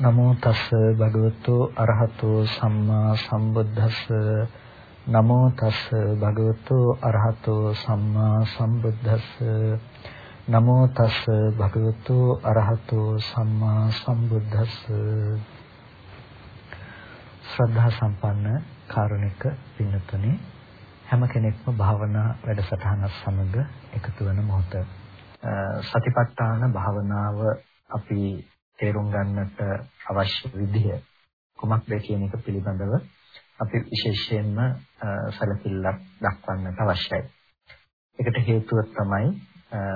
නමෝ තස් භගවතු අරහතෝ සම්මා සම්බුද්දස්ස. නමෝ තස් භගවතු අරහතෝ සම්මා සම්බුද්දස්ස. නමෝ තස් භගවතු අරහතෝ සම්මා සම්බුද්දස්ස. ශ්‍රද්ධා සම්පන්න කාරුණික පින්නතුනි හැම කෙනෙක්ම භාවනා වැඩසටහනක් සමග එකතු වෙන මොහොත. සතිපට්ඨාන භාවනාව අපි තේරුම් ගන්නට අවශ්‍ය විදිහ කුමක්ද කියන එක පිළිබඳව අපි විශේෂයෙන්ම සැලකිල්ලක් දක්වන්නට අවශ්‍යයි. ඒකට හේතුව තමයි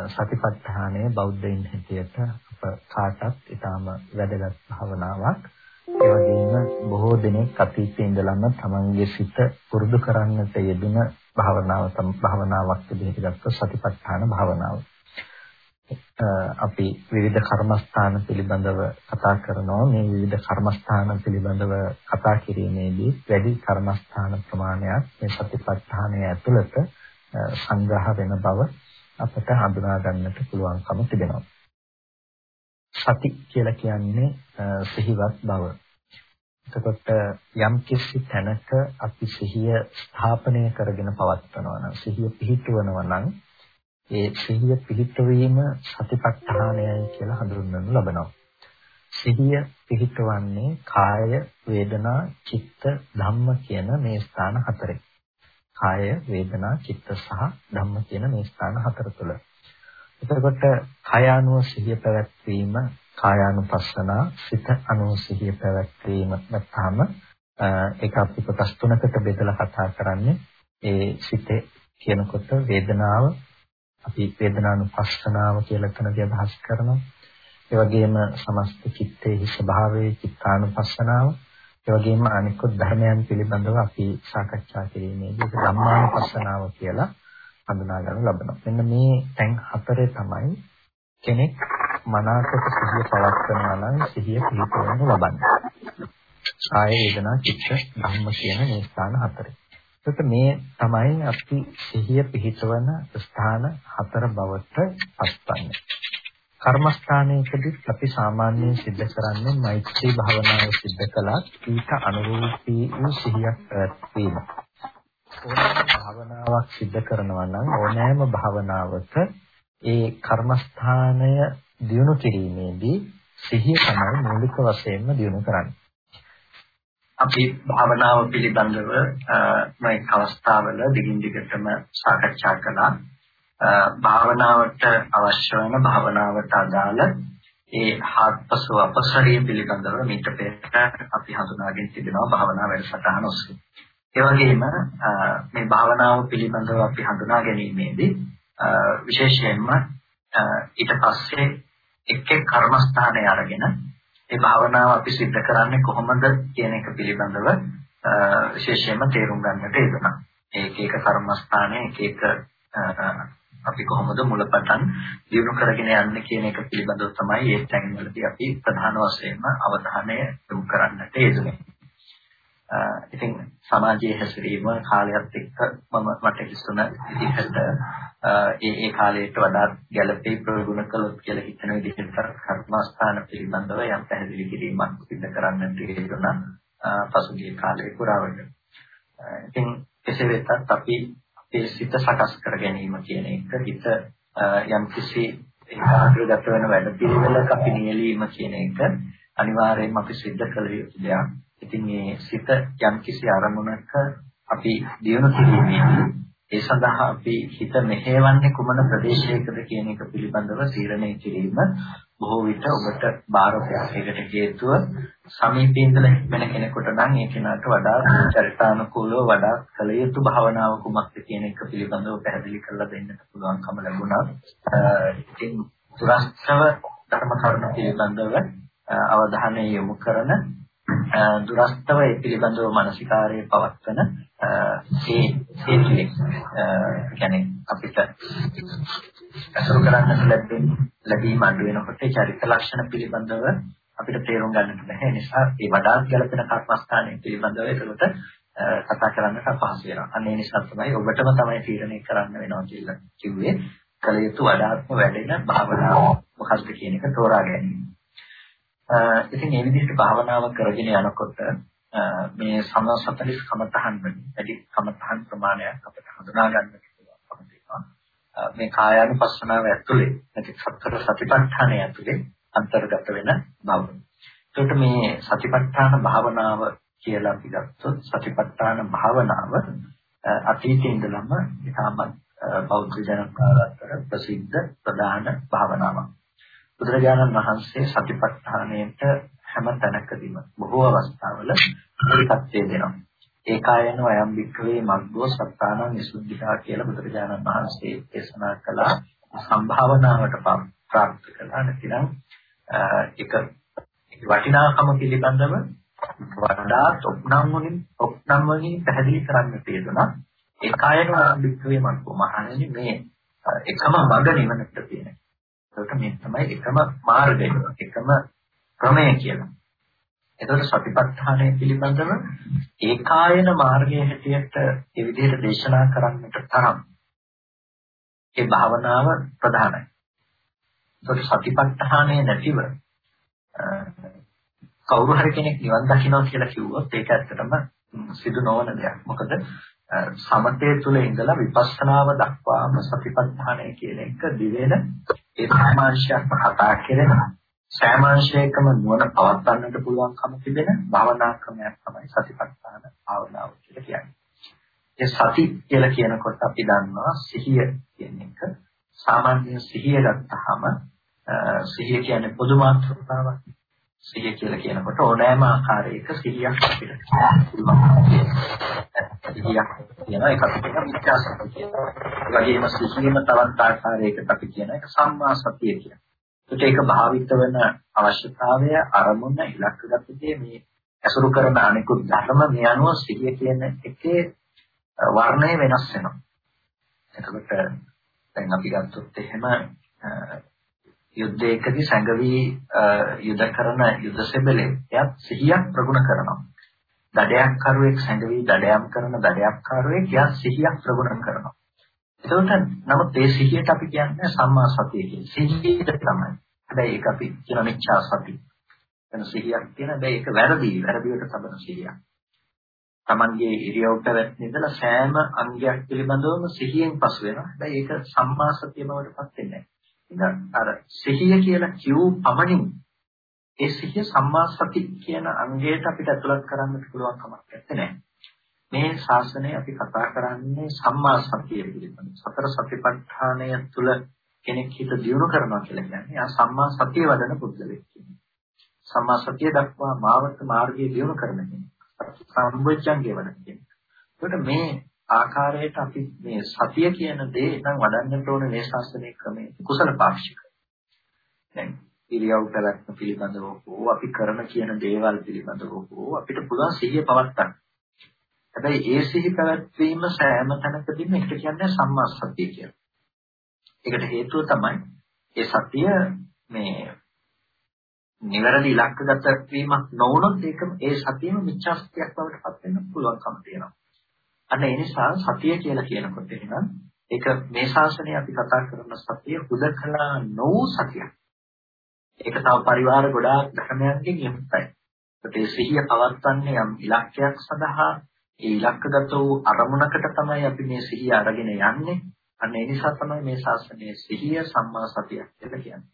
සතිපට්ඨානය බෞද්ධයින් හැටියට අප කාටත් ඊටාම වැදගත් භාවනාවක්. ඒ වගේම බොහෝ දෙනෙක් අතීතයේ ඉඳලම තමන්ගේ සිත පුරුදු කරන්නට යෙදුන භාවනාව තම භාවනාවක් විදිහට ගත්ත සතිපට්ඨාන භාවනාව. අපි විවිධ කර්මස්ථාන පිළිබඳව කතා කරනවා මේ විවිධ කර්මස්ථාන පිළිබඳව කතා කිරීමේදී වැඩි කර්මස්ථාන ප්‍රමාණයක් මේ සතිපට්ඨානය ඇතුළත සංග්‍රහ වෙන බව අපට හඳුනා ගන්නට පුළුවන්කම තිබෙනවා. සති කියලා කියන්නේ සිහිවත් බව. එතකොට යම් කිසි තැනක අපි සිහිය ස්ථාපනය කරගෙන පවත්වනවා නම් සිහිය පිහිටවනවා නම් ඒ සිහිය පිහිටවීම සතිපට්ඨානයයි කියලා හඳුන්වනු ලබනවා. සිහිය පිහිටවන්නේ කාය, වේදනා, චිත්ත, ධම්ම කියන මේ ස්ථාන හතරේ. කාය, වේදනා, චිත්ත සහ ධම්ම කියන මේ ස්ථාන හතර තුළ. එතකොට කාය අනුව සිහිය පැවැත්වීම, කායානුපස්සනා, සිත අනුව සිහිය පැවැත්වීම නැත්නම් ඒක අපි කොටස් තුනකට බෙදලා කතා කරන්නේ. ඒ සිතේ කියනකොට වේදනාව අපි වේදනානුපස්සනාව කියලා එතනදී අදහස් කරනවා. ඒ වගේම සමස්ත චිත්තයේ ස්වභාවයේ චිත්තානුපස්සනාව, ඒ වගේම අනිකුත් ධර්මයන් පිළිබඳව අපි සාකච්ඡා කිරීමේදී ධම්මානුපස්සනාව කියලා හඳුනා ගන්න ලබනවා. මෙන්න මේ තැන් හතරේ තමයි කෙනෙක් මනාකොට සිහිය පවත්වනවා නම් සිහිය පිහිටවන්න ලබන්නේ. කාය වේදනා චිත්ත ධම්ම කියන මේ ස්ථාන හතරේ. එතකොට මේ තමයි අපි සිහිය පිහිටවන ස්ථාන හතර බවට පත්වන්නේ. කර්මස්ථානයකදී අපි සාමාන්‍යයෙන් සිද්ධ කරන්නේ මෛත්‍රී භාවනාව සිද්ධ කළත් ඊට අනුරූපී වූ සිහියක් පැවැත්වීම. ඕනෑම භාවනාවක් සිද්ධ කරනවා නම් ඕනෑම භාවනාවක ඒ කර්මස්ථානය දියුණු කිරීමේදී සිහිය තමයි මූලික වශයෙන්ම දියුණු කරන්නේ. අපි භාවනාව පිළිබඳව මේ අවස්ථාවල දිගින් දිගටම සාකච්ඡා කළා. භාවනාවට අවශ්‍ය වෙන භාවනාවට අදාළ ඒ හත්පසු අපසරිය පිළිබඳව මීට පෙර අපි හඳුනාගෙන තිබෙනවා භාවනා වැඩසටහන ඔස්සේ. ඒ වගේම මේ භාවනාව පිළිබඳව අපි හඳුනා ගැනීමේදී විශේෂයෙන්ම ඊට පස්සේ එක් එක් කර්මස්ථානය අරගෙන ඒ භාවනාව අපි සිද්ධ කරන්නේ කොහොමද කියන එක පිළිබඳව විශේෂයෙන්ම තේරුම් ගන්නට යෙදුණා. ඒක එක කර්මස්ථානයේ එක එක අපි කොහොමද මුලපටන් දියුණු කරගෙන යන්නේ කියන එක පිළිබඳව තමයි මේ තැන්වලදී අපි ප්‍රධාන වශයෙන්ම අවධානය යොමු කරන්නට යෙදුනේ. ඉතින් සමාජයේ හැසිරීම කාලයත් එක්ක මම මට හිතුණ විදිහට ඒ ඒ කාලයට වඩා ගැළපී ප්‍රගුණ කළොත් කියලා හිතන විදිහට කර්මස්ථාන පිළිබඳව යම් පැහැදිලි කිරීමක් සිදු කරන්නට යෙදුණා පසුගිය කාලේ පුරාවට. ඉතින් කෙසේ වෙතත් අපි අපේ සිත සකස් කර ගැනීම කියන එක හිත යම් කිසි ඒකාග්‍රගත වෙන වැඩ පිළිවෙලක අපි නියැලීම කියන එක අනිවාර්යයෙන්ම අපි සිද්ධ කළ යුතු දෙයක්. ඉතින් මේ සිත යම් කිසි අරමුණක අපි දියුණු කිරීමේදී ඒ සඳහා අපි හිත මෙහෙවන්නේ කුමන ප්‍රදේශයකද කියන එක පිළිබඳව තීරණය කිරීම බොහෝ විට ඔබට බාරකයක් එකට හේතුව සමීපයේ ඉඳලා හිටෙන කෙනෙකුට නම් ඒ කෙනාට වඩා චරිතානුකූලව වඩා කළ යුතු භාවනාව කුමක්ද කියන එක පිළිබඳව පැහැදිලි කරලා දෙන්නට පුළුවන්කම ලැබුණා. ඉතින් දුරස්තව ධර්ම කරුණු පිළිබඳව අවධානය යොමු කරන දුරස්තව ඒ පිළිබඳව මානසිකාරයේ පවත්වන ඒ ඒ කියන්නේ අපිට අසුර කරන්නට ලැබෙන ලැබීම අඩු වෙනකොට චරිත ලක්ෂණ පිළිබඳව අපිට තේරුම් ගන්නට බැහැ. ඒ නිසා ඒ වඩාත් ගැළපෙන කර්මස්ථානයේ පිළිබඳව ඒකට කතා කරන්නට අපහසු වෙනවා. අන්න ඒ නිසා තමයි ඔබටම තමයි තීරණය කරන්න වෙනවා කියලා කිව්වේ. කල යුතු වඩාත්ම වැඩෙන භාවනාව මොකක්ද කියන එක තෝරා ගැනීම. ඉතින් මේ විදිහට භාවනාව කරගෙන යනකොට මේ සම 40 කමතහන් වලින් වැඩි කමතහන් ප්‍රමාණයක් අපිට හඳුනා ගන්න පුළුවන්කම තියෙනවා. මේ කායානුපස්සනාව ඇතුලේ නැති සතර සතිපට්ඨානය ඇතුලේ අන්තර්ගත වෙන බව. ඒකට මේ සතිපට්ඨාන භාවනාව කියලා අපි ගත්තොත් සතිපට්ඨාන භාවනාව අතීතයේ ඉඳලම ඉතාමත් බෞද්ධ ජනතාව අතර ප්‍රසිද්ධ ප්‍රධාන භාවනාවක්. බුදුරජාණන් වහන්සේ සතිපට්ඨානයට හැම තැනකදීම බොහෝ අවස්ථාවල මූලිකත්වය දෙනවා. ඒකායන වයම් වික්‍රේ මග්ගෝ සත්තානං විසුද්ධිතා කියලා බුදුරජාණන් වහන්සේ දේශනා කළා සම්භාවනාවට ප්‍රාප්ත කළා නැතිනම් ඒක වටිනාකම පිළිබඳව වඩාත් ඔප්නම් වලින් ඔප්නම් වලින් පැහැදිලි කරන්න තියෙනවා ඒකායන වයම් වික්‍රේ මග්ගෝ මහණෙනි මේ එකම මඟ නිවනට තියෙන. ඒක මේ තමයි එකම මාර්ගය එකම ක්‍රමය කියලා. එතකොට සතිපට්ඨානය පිළිබඳව ඒකායන මාර්ගයේ හැටියට ඒ විදිහට දේශනා කරන්නට තරම් ඒ භාවනාව ප්‍රධානයි. එතකොට සතිපට්ඨානය නැතිව කවුරු හරි කෙනෙක් නිවන් දකින්නවා කියලා කිව්වොත් ඒක ඇත්තටම සිදු නොවන දෙයක්. මොකද සමතේ තුල ඉඳලා විපස්සනාව දක්වාම සතිපට්ඨානය කියන එක දිවෙන ඒ සමාංශයක් කතා කරනවා. සෑමාංශයකම නුවණ පවත්වන්නට පුළුවන්කම තිබෙන භාවනා ක්‍රමයක් තමයි සතිපට්ඨාන භාවනාව කියලා කියන්නේ. ඒ සති කියලා කියනකොට අපි දන්නවා සිහිය කියන එක. සාමාන්‍ය සිහිය ගත්තාම සිහිය කියන්නේ පොදු මාතෘකාවක්. සිහිය කියලා කියනකොට ඕනෑම ආකාරයක සිහියක් අපිට පුළුවන්. සිහියක් කියන එක අපිට විචාසක කියනවා. ඒ වගේම සිහියම තවත් ආකාරයකට අපි කියන එක සම්මා සතිය කියනවා. ඒක භාවිත වෙන අවශ්‍යතාවය අරමුණ ඉලක්කගතදී මේ ඇසුරු කරන අනිකුත් ධර්ම මේ අනුව සිහිය කියන එකේ වර්ණය වෙනස් වෙනවා. එතකොට දැන් අපි ගත්තොත් එහෙම යුද්ධයකදී සංගවි යුද කරන යුද සෙබලේ එයත් සිහියක් ප්‍රගුණ කරනවා. දඩයක් කරුවෙක් සංගවි දඩයම් කරන දඩයක් කරුවෙක් එයත් සිහියක් ප්‍රගුණ කරනවා. එතකොට නමුත් ඒ සිහියට අපි කියන්නේ සම්මා සතිය කියන සිහියට තමයි. හැබැයි ඒක අපි කියන මිච්ඡා සති. එන සිහියක් කියන හැබැයි ඒක වැරදි. වැරදිවට තබන සිහියක්. Tamanගේ ඉරියව් පැවැත්ම ඉඳලා සෑම අංගයක් පිළිබඳවම සිහියෙන් පසු වෙනවා. හැබැයි ඒක සම්මා සතිය බවටපත් වෙන්නේ නැහැ. අර සිහිය කියලා කියූ පමණින් ඒ සිහිය සම්මා සති කියන අංගයට අපිට අතුලත් කරන්නට පුළුවන් කමක් නැත්තේ. මේ ශාසනය අපි කතා කරන්නේ සම්මා සතිය පිළිබඳ. සතර සතිපට්ඨානය තුළ කෙනෙක් හිත දියුණු කරනවා කියලා කියන්නේ ආ සම්මා සතිය වඩන පුද්ගලෙක් කියන්නේ. සම්මා සතිය දක්වා මාවත මාර්ගයේ දියුණු කරන කෙනෙක්. සම්බුද්ධංගේ වඩන කෙනෙක්. ඒකට මේ ආකාරයට අපි මේ සතිය කියන දේ නම් වඩන්නට ඕන මේ ශාස්ත්‍රයේ ක්‍රමයේ කුසල පාක්ෂික. දැන් ඉරියව් පැවැත්ම පිළිබඳව හෝ අපි කරන කියන දේවල් පිළිබඳව හෝ අපිට පුළුවන් සිහිය පවත්වා හැබැයි ඒ සිහි පැවැත්වීම සෑම තැනකදීම එකට කියන්නේ සම්මා සතිය කියලා. ඒකට හේතුව තමයි ඒ සතිය මේ නිවැරදි ඉලක්කගත වීමක් නොවුනොත් ඒක ඒ සතියම මිච්ඡා සතියක් බවට පත් වෙන්න පුළුවන්කම තියෙනවා. අන්න ඒ නිසා සතිය කියලා කියනකොට එහෙනම් ඒක මේ ශාසනය අපි කතා කරන සතිය හුදකලා නොවූ සතියක්. ඒක තව පරිවාර ගොඩාක් ධර්මයන්ගෙන් යුක්තයි. ඒ සිහිය පවත්වන්නේ යම් ඉලක්කයක් සඳහා ඒ ඉලක්කගත වූ අරමුණකට තමයි අපි මේ සිහිය අරගෙන යන්නේ. අන්න ඒ නිසා තමයි මේ ශාස්ත්‍රයේ සිහිය සම්මා සතිය කියලා කියන්නේ.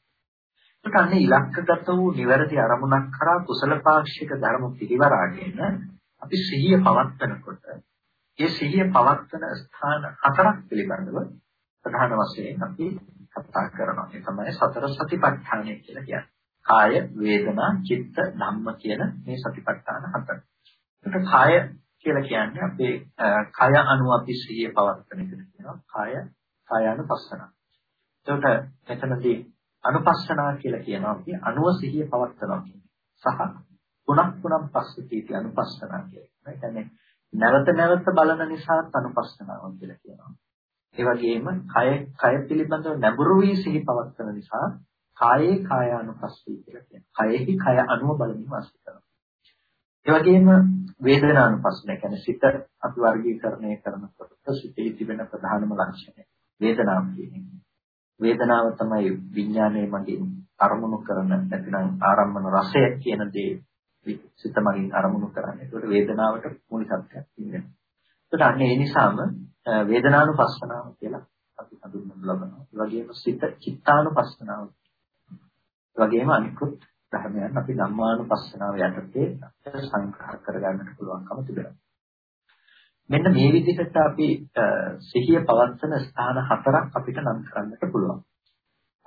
ඒකට අන්න ඉලක්කගත වූ නිවැරදි අරමුණක් කරා කුසල පාක්ෂික ධර්ම පිළිවරාගෙන අපි සිහිය පවත්වනකොට ඒ සිහිය පවත්වන ස්ථාන හතරක් පිළිබඳව ප්‍රධාන වශයෙන් අපි කතා කරනවා. ඒ තමයි සතර සතිපට්ඨානය කියලා කියන්නේ. කාය, වේදනා, චිත්ත, ධම්ම කියන මේ සතිපට්ඨාන හතර. ඒක කාය කියලා කියන්නේ අපේ කය අනුව අපි සිහිය පවත්වන එකට කියනවා කාය කායानुපස්සන. එතකොට මෙතනදී අනුපස්සනා කියලා කියනවා අපි අනුව සිහිය පවත්වනවා කියන්නේ. සහ පුනක් පුනම් පස්සතිටි අනුපස්සනා කියන්නේ. ඒ කියන්නේ නැවත නැවත බලන නිසා අනුපස්සනාව කියලා කියනවා. ඒ වගේම කය කය පිළිබඳව නැඹුරු වී සිහි පවත්වන නිසා කායේ කායානුපස්සී කියලා කියනවා. කයෙහි කය අනුව බලමින් වාසය කරනවා. ඒ වගේම වේදනානුපස්සන කියන්නේ සිත අපි වර්ගීකරණය කරනකොට සිතේ තිබෙන ප්‍රධානම ලක්ෂණය වේදනාව කියන්නේ. වේදනාව තමයි විඥානයේ මගින් අරමුණු කරන නැතිනම් ආරම්මන රසය කියන දේ සිත මගින් අරමුණු කරන්නේ. ඒකට වේදනාවට මූලිකත්වයක් තියෙනවා. ඒකට අන්න ඒ නිසාම වේදනානුපස්සනාව කියලා අපි හඳුන්වනු ලබනවා. ඒ වගේම සිත චිත්තානුපස්සනාව. ඒ වගේම අනිකුත් ධර්මයන් අපි ධම්මානුපස්සනාව යටතේ සංග්‍රහ කරගන්නට පුළුවන්කම තිබෙනවා. මෙන්න මේ විදිහට අපි සිහිය පවත්වන ස්ථාන හතරක් අපිට නම් කරන්නට පුළුවන්.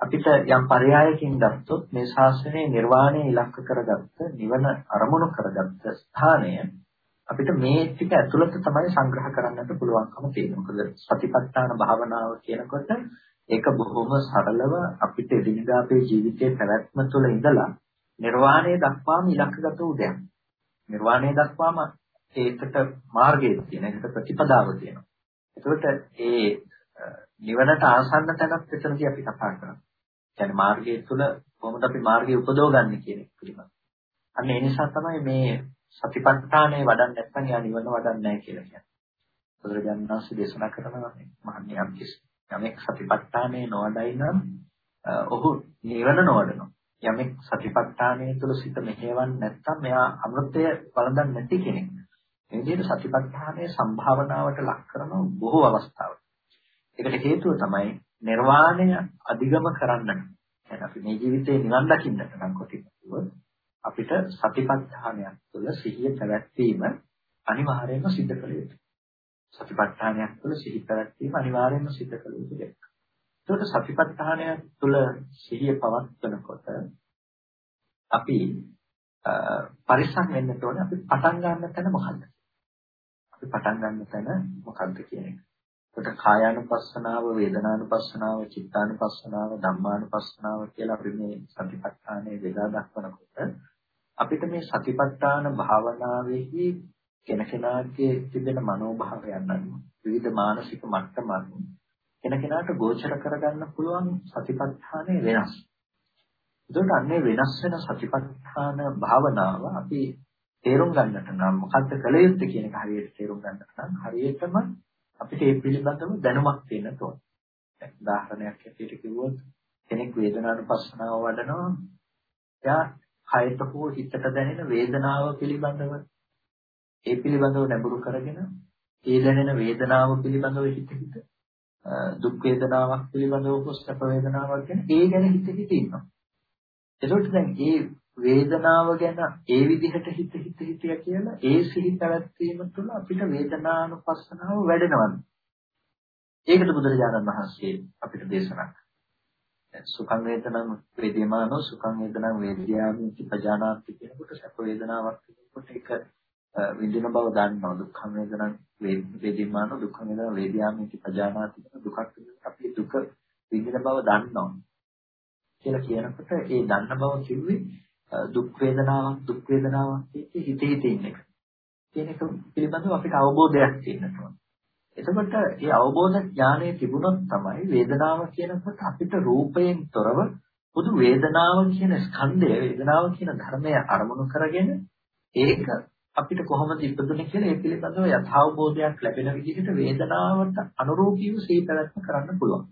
අපිට යම් පරයයකින් ගත්තොත් මේ ශාසනයේ නිර්වාණය ඉලක්ක කරගත්ත නිවන අරමුණු කරගත්ත ස්ථානය අපිට මේ ටික ඇතුළත තමයි සංග්‍රහ කරන්නට පුළුවන්කම තියෙනවා. මොකද සතිපට්ඨාන භාවනාව කියනකොට ඒක බොහොම සරලව අපිට එදිනදා අපේ ජීවිතයේ පැවැත්ම තුළ ඉඳලා නිර්වාණය දක්වාම ඉලක්කගත වූ දෙයක්. නිර්වාණය දක්වාම ඒකට මාර්ගය තියෙන, ඒකට ප්‍රතිපදාව තියෙනවා. එතකොට ඒ නිවනට ආසන්න තැනක් එතනදී අපි කතා කරනවා. කියන්නේ මාර්ගය තුළ කොහොමද අපි මාර්ගය උපදවගන්නේ කියන එක පිළිබඳව. අන්න ඒ නිසා තමයි මේ සතිපට්ඨානය වඩන්නේ නැත්නම් යා නිවන වඩන්නේ නැහැ කියලා කියනවා. බුදුරජාණන් වහන්සේ දේශනා කරනවා මහන්නේ යම් යමෙක් සතිපට්ඨානයේ නොවඩයි නම් ඔහු නිවන නොවඩනවා. යමෙක් සතිපට්ඨානයේ තුල සිත මෙහෙවන්නේ නැත්නම් එයා අමෘතය වළඳන්නේ නැති කෙනෙක්. මේ විදිහට සතිපට්ඨානයේ සම්භාවනාවට ලක් කරන බොහෝ අවස්ථාවල. ඒකට හේතුව තමයි නිර්වාණය අධිගම කරන්නට. දැන් අපි මේ ජීවිතේ නිවන් දකින්නට නම් කොටිකුව අපිට සතිපට්ඨානයක් තුළ සිහිය පැවැත්වීම අනිවාර්යයෙන්ම සිද්ධ කළ යුතුයි. සතිපට්ඨානයක් තුළ සිහි පැවැත්වීම අනිවාර්යයෙන්ම සිද්ධ කළ යුතු දෙයක්. ඒකට සතිපට්ඨානයක් තුළ සිහිය පවත්වනකොට අපි පරිස්සම් වෙන්න ඕනේ අපි පටන් ගන්න තැන මොකද්ද? අපි පටන් ගන්න තැන මොකද්ද කියන එක. ඒකට කායානුපස්සනාව, වේදනානුපස්සනාව, චිත්තානුපස්සනාව, ධම්මානුපස්සනාව කියලා අපි මේ සතිපට්ඨානයේ බෙදා දක්වනකොට අපිට මේ සතිපට්ඨාන භාවනාවේහි කෙනකෙනාගේ තිබෙන මනෝභාවයන් අනුව විවිධ මානසික මට්ටම් අනුව කෙනකෙනාට ගෝචර කරගන්න පුළුවන් සතිපට්ඨානයේ වෙනස්. ඒකට අන්නේ වෙනස් වෙන සතිපට්ඨාන භාවනාව අපි තේරුම් ගන්නට නම් මොකද්ද කළ යුත්තේ කියන එක හරියට තේරුම් ගන්නට නම් හරියටම අපිට ඒ පිළිබඳව දැනුමක් තියෙන්න ඕන. උදාහරණයක් ඇටියට කිව්වොත් කෙනෙක් වේදනානුපස්සනාව වඩනවා. එයා කයට හෝ හිතට දැනෙන වේදනාව පිළිබඳව ඒ පිළිබඳව නැඹුරු කරගෙන ඒ දැනෙන වේදනාව පිළිබඳව හිත හිත දුක් වේදනාවක් පිළිබඳව හෝ සැප වේදනාවක් ගැන ඒ ගැන හිත හිත ඉන්නවා. එතකොට දැන් ඒ වේදනාව ගැන ඒ විදිහට හිත හිත හිතිය කියලා ඒ සිහි පැවැත්වීම තුළ අපිට වේදනානුපස්සනාව වැඩෙනවා. ඒකට බුදුරජාණන් වහන්සේ අපිට දේශනා සුඛං වේදනං වේදිමානෝ සුඛං වේදනං වේද්‍යාමි පජානාති කියනකොට සැප වේදනාවක් කියනකොට ඒක විඳින බව දන්නවා දුක්ඛ වේදනං වේදිමානෝ දුක්ඛ වේදනං වේද්‍යාමි පජානාති දුකක් අපි දුක විඳින බව දන්නවා කියලා කියනකොට ඒ දන්න බව කිව්වේ දුක් වේදනාවක් දුක් වේදනාවක් කියේ හිතේ හිතේ ඉන්න එක. කියන එක පිළිබඳව අපිට අවබෝධයක් තියෙන්න ඕන. එතකොට මේ අවබෝධ ඥානය තිබුණොත් තමයි වේදනාව කියනකොට අපිට රූපයෙන් තොරව පොදු වේදනාව කියන ස්කන්ධය වේදනාව කියන ධර්මය අරමුණු කරගෙන ඒක අපිට කොහොමද ඉපදුනේ කියලා ඒ පිළිබඳව යථාබෝධයක් ලැබෙන විදිහට වේදනාවට අනුරූපීව සීපැවැත්ම කරන්න පුළුවන්.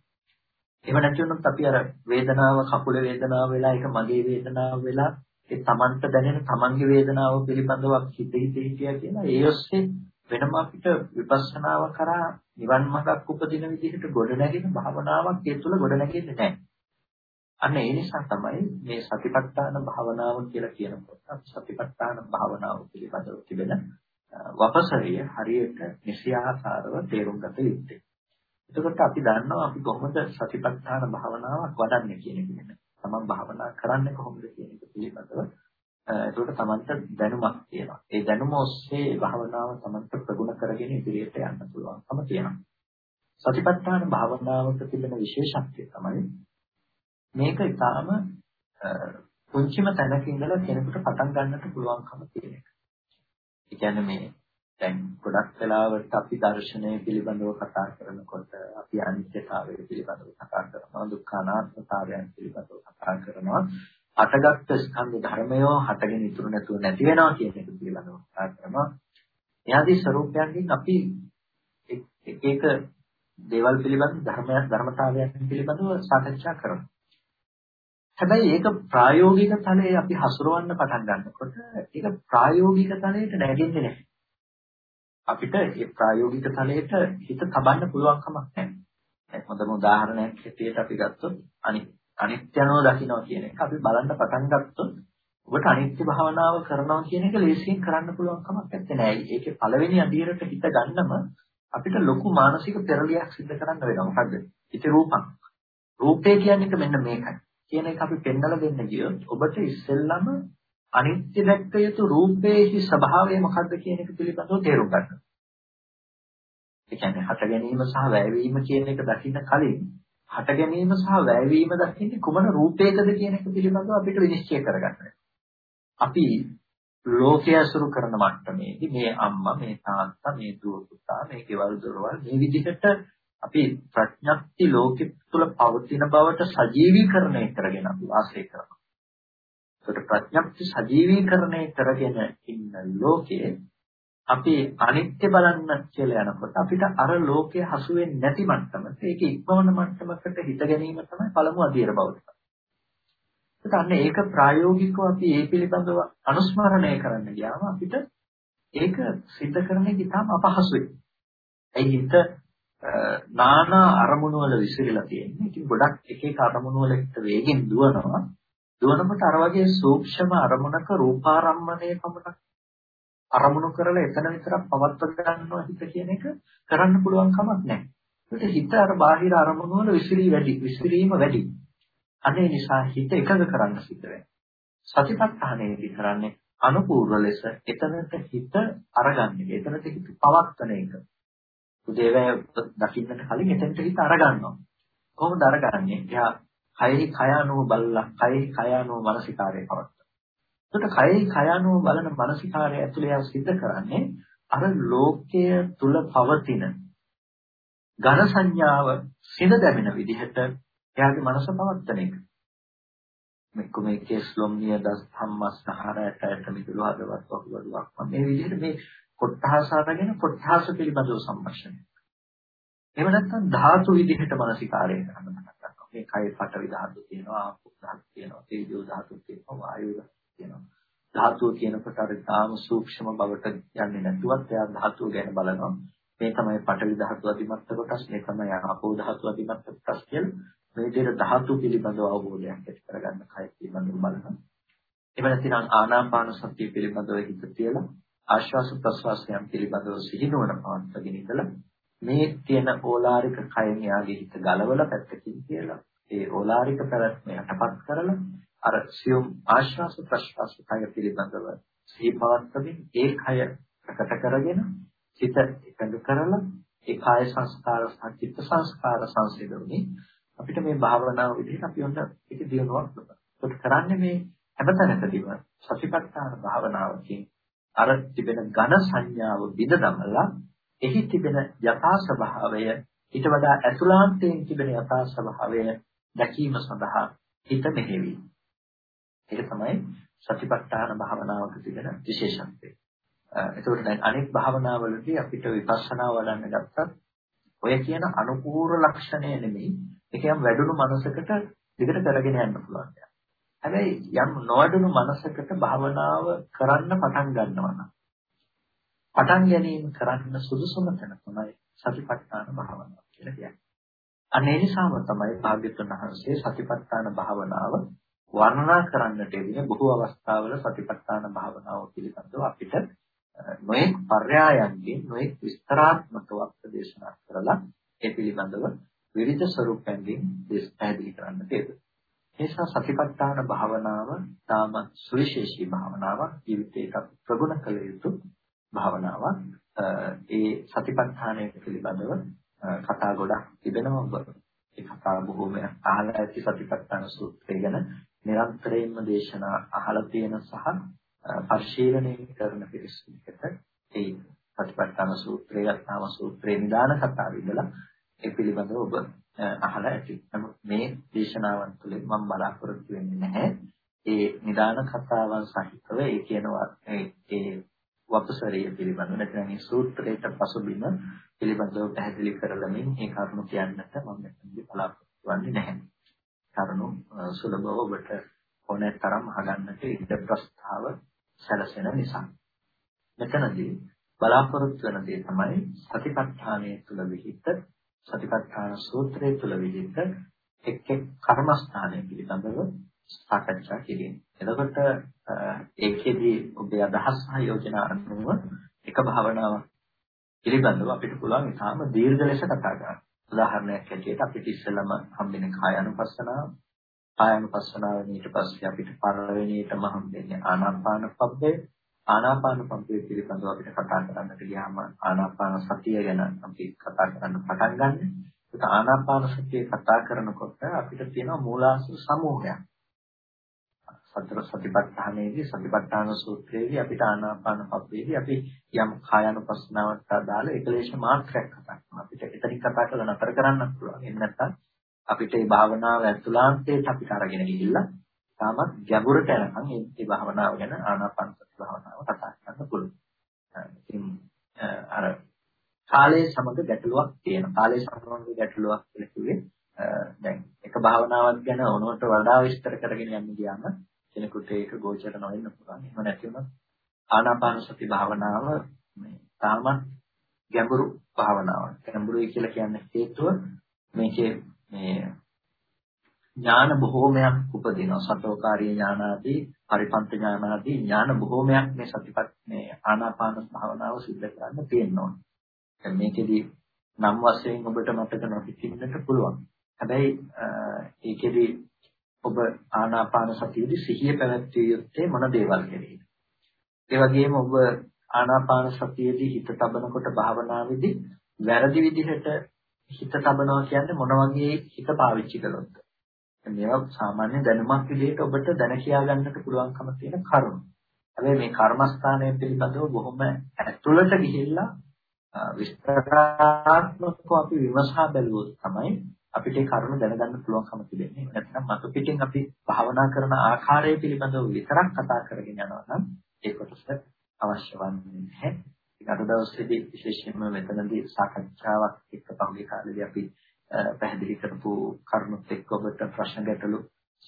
එහෙම නැති වුණොත් අපි අර වේදනාව කකුල වේදනාව වෙලා ඒක මගේ වේදනාව වෙලා ඒ තමන්ට දැනෙන තමන්ගේ වේදනාව පිළිබඳව හිත හිත හිතියා කියලා ඒ ඔස්සේ වෙනම අපිට විපස්සනාව කරා නිවන් මාර්ගක් උපදින විදිහට ගොඩනැගෙන භාවනාවක් ඒ තුළ ගොඩනැගෙන්නේ නැහැ. අන්න ඒ නිසා තමයි මේ සතිපට්ඨාන භාවනාව කියලා කියනකොට සතිපට්ඨාන භාවනාව පිළිබඳව තිබෙන වපසරිය හරියට නිසියාකාරව තේරුම් ගත යුත්තේ. එතකොට අපි දන්නවා අපි කොහොමද සතිපට්ඨාන භාවනාවක් වඩන්නේ කියන එක. තමන් භාවනා කරන්නේ කොහොමද කියන එක පිළිබඳව ඒකට තමන්ට දැනුමක් තියෙනවා. ඒ දැනුම ඔස්සේ භාවනාව තමන්ට ප්‍රගුණ කරගෙන ඉදිරියට යන්න පුළුවන්කම තියෙනවා. සතිපට්ඨාන භාවනාවක තිබෙන විශේෂත්වය තමයි මේක ඊටාම පුංචිම තැනක ඉඳලා කෙනෙකුට පටන් ගන්නට පුළුවන්කම තියෙන එක. ඒ කියන්නේ මේ දැන් ගොඩක් වෙලාවට අපි දර්ශනය පිළිබඳව කතා කරනකොට අපි අනිත්‍යතාවය පිළිබඳව කතා කරනවා දුක්ඛ අනාත්මතාවයන් පිළිබඳව කතා කරනවා අටගත් ස්කන්ධ ධර්මය හටගෙන ඉතුරු නැතුව නැති වෙනවා කියන එක පිළිබඳව කතා කරනවා එයාදී ස්වરૂපයන්ගෙන් අපි එක එක දේවල් පිළිබඳ ධර්මයක් ධර්මතාවයන් පිළිබඳව සාකච්ඡා කරනවා. හැබැයි ඒක ප්‍රායෝගික තලයේ අපි හසුරවන්න පටන් ගන්නකොට ඒක ප්‍රායෝගික තලයට නැගෙන්නේ නැහැ. අපිට මේ ප්‍රායෝගික තලයට හිත තබන්න පුළුවන් කමක් නැහැ. හොඳම උදාහරණයක් හැටියට අපි ගත්තොත් අනිත්‍යනෝ දකින්නවා කියන එක අපි බලන්න පටන් ගත්තොත් ඔබට අනිත්‍ය භාවනාව කරනවා කියන එක ලේසියෙන් කරන්න පුළුවන් කමක් නැත්තේ. ඒකේ පළවෙනි අදියරට හිත ගන්නම අපිට ලොකු මානසික පෙරලියක් සිදු කරන්න වෙනවා. මොකද්ද? ඉති රූපං. රූපේ කියන්නේ මෙන්න මේකයි. කියන එක අපි පෙන්නලා දෙන්න ගියොත් ඔබට ඉස්සෙල්ලම අනිත්‍ය දැක්ක යුතු රූපේහි ස්වභාවය මොකද්ද කියන එක පිළිබඳව තේරුම් ගන්න. ඒ කියන්නේ හට ගැනීම සහ වැයවීම කියන එක දකින්න කලින් හට ගැනීම සහ වැයවීම දකින්නේ කුමන රූපයකද කියන එක පිළිබඳව අපිට විනිශ්චය කරගන්න. අපි ලෝකයේ අසුරු කරන මට්ටමේදී මේ අම්මා මේ තාත්තා මේ දුව පුතා මේ ගෙවල් දොරවල් මේ විදිහට අපි ප්‍රඥප්ති ලෝකෙ තුල පවතින බවට සජීවීකරණය කරගෙන අපි වාසය කරනවා. ඒකට ප්‍රඥප්ති සජීවීකරණය කරගෙන ඉන්න ලෝකයේ අපි අනිත්‍ය බලන්න කියලා යනකොට අපිට අර ලෝකයේ හසු වෙන්නේ නැති මට්ටමක ඒක ඉක්මවන මට්ටමකට හිත ගැනීම තමයි පළමු අධීර බව. ඒත් අන්න ඒක ප්‍රායෝගිකව අපි ඒ පිළිබඳව අනුස්මරණය කරන්න ගියාම අපිට ඒක සිද්ධ කරන එක ඉතාම අපහසුයි. ඒ හිත නානා අරමුණු වල විසිරීලා තියෙන්නේ. ඉතින් ගොඩක් එක එක අරමුණු වලට වේගෙන් දුවනවා. දුවනකොට අර වගේ සූක්ෂම අරමුණක රූපාරම්මණය පමණක් අරමුණු කරලා එතන විතරක් පවත්ව ගන්නවා හිත කියන එක කරන්න පුළුවන් කමක් නැහැ. ඒකට හිත අර බාහිර අරමුණු වල විසිරී වැඩි, විසිරීම වැඩි. අනේ නිසා හිත එකඟ කරන්න සිද්ධ වෙනවා. සතිපට්ඨානයේදී කරන්නේ අනුපූර්ව ලෙස එතනට හිත අරගන්නේ. එතනට හිත පවත්වන එක. උදේවැය දකින්නට කලින් එතනට හිත අරගන්නවා. කොහොමද අරගන්නේ? එයා කයෙහි කය අනුව බලලා කයෙහි කය අනුව මානසිකාරය පවත්වනවා. එතකොට කයෙහි කය අනුව බලන මානසිකාරය ඇතුළේ යා සිද්ධ කරන්නේ අර ලෝකය තුල පවතින ඝන සංඥාව සිඳ දැමෙන විදිහට එයාගේ මනස පවත්තන එක. මෙක්ක මේ කේස්ලොම්නිය දස් ධම්මස්හරයට ඇට මිදුළු හදවත් වහුවලුවක් මේ විදිහට මේ කොට්ඨාස අරගෙන කොට්ඨාස පිළිබඳව සම්මර්ෂණය. එහෙම නැත්නම් ධාතු විදිහට මානසිකාරය කරන්න පටන් ගන්නවා. මේ කය පටවි ධාතු තියෙනවා, ආපෝ ධාතු තියෙනවා, තේජෝ ධාතු තියෙනවා, වායෝ ධාතු තියෙනවා. ධාතුව කියනකොට අර තාම සූක්ෂම බවට යන්නේ නැතුවත් එයා ධාතුව ගැන බලනවා. මේ තමයි පටවි ධාතු අධිමත්ත කොටස්, මේ තමයි ආපෝ ධාතු අධිමත්ත කොටස් කියලා මේ විදිහට ධාතු පිළිබඳව අවබෝධයක් ඇති කරගන්න කය පිළිබඳව බලනවා. එහෙම නැතිනම් ආනාපාන සතිය පිළිබඳව හිත තියලා ආශ්වාස ප්‍රශ්වාසයන් පිළිබඳව සිහිනුවන පවත්වාගෙන ඉඳලා මේ තියෙන ඕලාරික කයෙන් යාගේ හිත ගලවලා පැත්තකින් තියලා ඒ ඕලාරික පැවැත්ම යටපත් කරලා අර සියුම් ආශ්වාස ප්‍රශ්වාස කය පිළිබඳව සිහි පවත්වමින් ඒ කය ප්‍රකට කරගෙන සිත එකඟ කරලා ඒ කාය සංස්කාර සහ චිත්ත සංස්කාර සංසිඳුනේ අපිට මේ භාවනාව විදිහට අපි උන්ට ඒක දිනුවක් ඒක කරන්නේ මේ හැමතැනකදීම සතිපට්ඨාන භාවනාවකින් අර තිබෙන ඝන සංඥාව විද දමලා එහි තිබෙන යථා ස්වභාවය ඊට වඩා අතුලාන්තයෙන් තිබෙන යථා ස්වභාවය දැකීම සඳහා හිත මෙහෙවි. ඒක තමයි සතිපට්ඨාන භාවනාවක තිබෙන විශේෂත්වය. එතකොට දැන් අනෙක් භාවනාවලදී අපිට විපස්සනා වඩන්න ගත්තත් ඔය කියන අනුපූර්ව ලක්ෂණය නෙමෙයි ඒක යම් වැඩුණු මනසකට දිගට කරගෙන යන්න පුළුවන්. හැබැයි යම් නොවැඩුණු මනසකට භාවනාව කරන්න පටන් ගන්නවා නම් පටන් ගැනීම කරන්න සුදුසුම තැන තමයි සතිපට්ඨාන භාවනාව කියලා කියන්නේ. අනේ නිසාම තමයි භාග්‍යතුන් වහන්සේ සතිපට්ඨාන භාවනාව වර්ණනා කරන්නට යෙදෙන බොහෝ අවස්ථාවල සතිපට්ඨාන භාවනාව පිළිබඳව අපිට නොඑක් පර්යායන්ගෙන් නොඑක් විස්තරාත්මකව දේශනා කරලා ඒ පිළිබඳව විවිධ ස්වරූපයන්ගෙන් පැහැදිලි කරන්න තියෙනවා. ඒ නිසා සතිපට්ඨාන භාවනාව තාම සුවිශේෂී භාවනාවක් ජීවිතේට ප්‍රගුණ කළ යුතු භාවනාවක්. ඒ සතිපට්ඨානය පිළිබඳව කතා ගොඩක් තිබෙනවා. ඒ කතා බොහෝමයක් අහලා ඇති සතිපට්ඨාන සූත්‍රය ගැන නිරන්තරයෙන්ම දේශනා අහලා තියෙන සහ පරිශීලනය කරන පිරිසකට ඒ සතිපට්ඨාන සූත්‍රය ගත්තාම සූත්‍රේ නිදාන කතාව ඉඳලා ඒ පිළිබඳව ඔබ අහලා ඇති. නමුත් මේ දේශනාවන් තුළින් මම බලාපොරොත්තු වෙන්නේ නැහැ. ඒ නිදාන කතාවන් සහිතව ඒ කියනවා ඒ වපසරිය පිළිබඳව නැත්නම් මේ සූත්‍රයට පසුබිම පිළිබඳව පැහැදිලි කරලමින් මේ කරුණු කියන්නට මම මෙතනදී බලාපොරොත්තු වෙන්නේ නැහැ. කරුණු සුලභව ඔබට ඕනෑ තරම් අහගන්නට ඉඩ ප්‍රස්තාව සැලසෙන නිසා. මෙතනදී බලාපොරොත්තු වෙන දේ තමයි සතිපට්ඨානයේ තුල විහිිත සතිපට්ඨාන සූත්‍රයේ තුල විහිිත එක් එක් කර්මස්ථානය පිළිබඳව සාකච්ඡා කිරීම. එතකොට ඒකෙදී ඔබේ අදහස් සහ යෝජනා අනුව එක භාවනාවක් පිළිබඳව අපිට පුළුවන් ඉතාම දීර්ඝ ලෙස කතා කරන්න. උදාහරණයක් ඇටියට අපිට ඉස්සෙල්ලම හම්බෙන කායानुපස්සනාව, කායानुපස්සනාවෙන් ඊට පස්සේ අපිට පළවෙනියටම හම්බෙන්නේ ආනාපාන පබ්බේ. ආනාපාන පබ්බේ පිළිබඳව අපිට කතා කරන්නට ගියාම ආනාපාන සතිය ගැන අපි කතා කරන්න පටන් ගන්නෙ. ඒක ආනාපාන සතිය කතා කරනකොට අපිට තියෙන මූලාශ්‍ර සමූහයක්. සතර සතිපට්ඨානයේදී සතිපට්ඨාන සූත්‍රයේදී අපිට ආනාපාන පබ්බේදී අපි යම් කායानुපස්සනාවට අදාළ එකලේශ මාත්‍රයක් කතා කරනවා. අපිට එතනින් කතා කරලා නතර කරන්නත් පුළුවන්. එහෙම නැත්නම් අපිට මේ භාවනාව ඇතුළාන්තයට අපිට අරගෙන ගිහිල්ලා තාමත් ගැඹුරට යනකම් මේ භාවනාව ගැන ආනාපාන සති භාවනාව කතා කරන්න පුළුවන්. ඉතින් අර කාලයේ සමග ගැටලුවක් තියෙනවා. කාලයේ සමග ගැටලුවක් කියලා කිව්වේ දැන් එක භාවනාවක් ගැන ඕනවට වඩා විස්තර කරගෙන යන්න ගියාම කෙනෙකුට ඒක ගෝචර නොවෙන්න පුළුවන්. එහෙම නැති වුණොත් ආනාපාන සති භාවනාව මේ තාමත් ගැඹුරු භාවනාවක්. ගැඹුරුයි කියලා කියන්නේ හේතුව මේකේ මේ ඥාන බොහෝමයක් උපදිනවා. සතෝකාරී ඥානාදී, පරිපන්ත ඥානාදී ඥාන බොහෝමයක් මේ සතිපත් මේ ආනාපාන භාවනාව සිද්ධ කරන්න තියෙනවා. දැන් මේකෙදි නම් වශයෙන් ඔබට මතක නොහිටින්නට පුළුවන්. හැබැයි ඒකෙදි ඔබ ආනාපාන සතියේදී සිහිය පැවැත්විය යුත්තේ මොන දේවල් කෙරෙහිද? ඒ වගේම ඔබ ආනාපාන සතියේදී හිත තබනකොට භාවනාවේදී වැරදි විදිහට හිත තබනවා කියන්නේ මොන වගේ හිත පාවිච්චි කළොත්ද? මේවා සාමාන්‍ය දැනුමක් විදිහට ඔබට දැන කියා ගන්නට පුළුවන්කම තියෙන කරුණු. හැබැයි මේ කර්මස්ථානය පිළිබඳව බොහොම ඇතුළට ගිහිල්ලා විස්තරාත්මකව අපි විමසා බැලුවොත් තමයි අපිට ඒ කරුණු දැනගන්න පුළුවන්කම තිබෙන්නේ. නැත්නම් මතු පිටින් අපි භාවනා කරන ආකාරය පිළිබඳව විතරක් කතා කරගෙන යනවා නම් ඒ කොටස අවශ්‍ය වන්නේ නැහැ. ඉතින් අද දවසේදී විශේෂයෙන්ම මෙතනදී සාකච්ඡාවක් එක්ක පහුගිය කාලේදී අපි පැහැදිලි කරපු කරුණුත් එක්ක ඔබට ප්‍රශ්න ගැටලු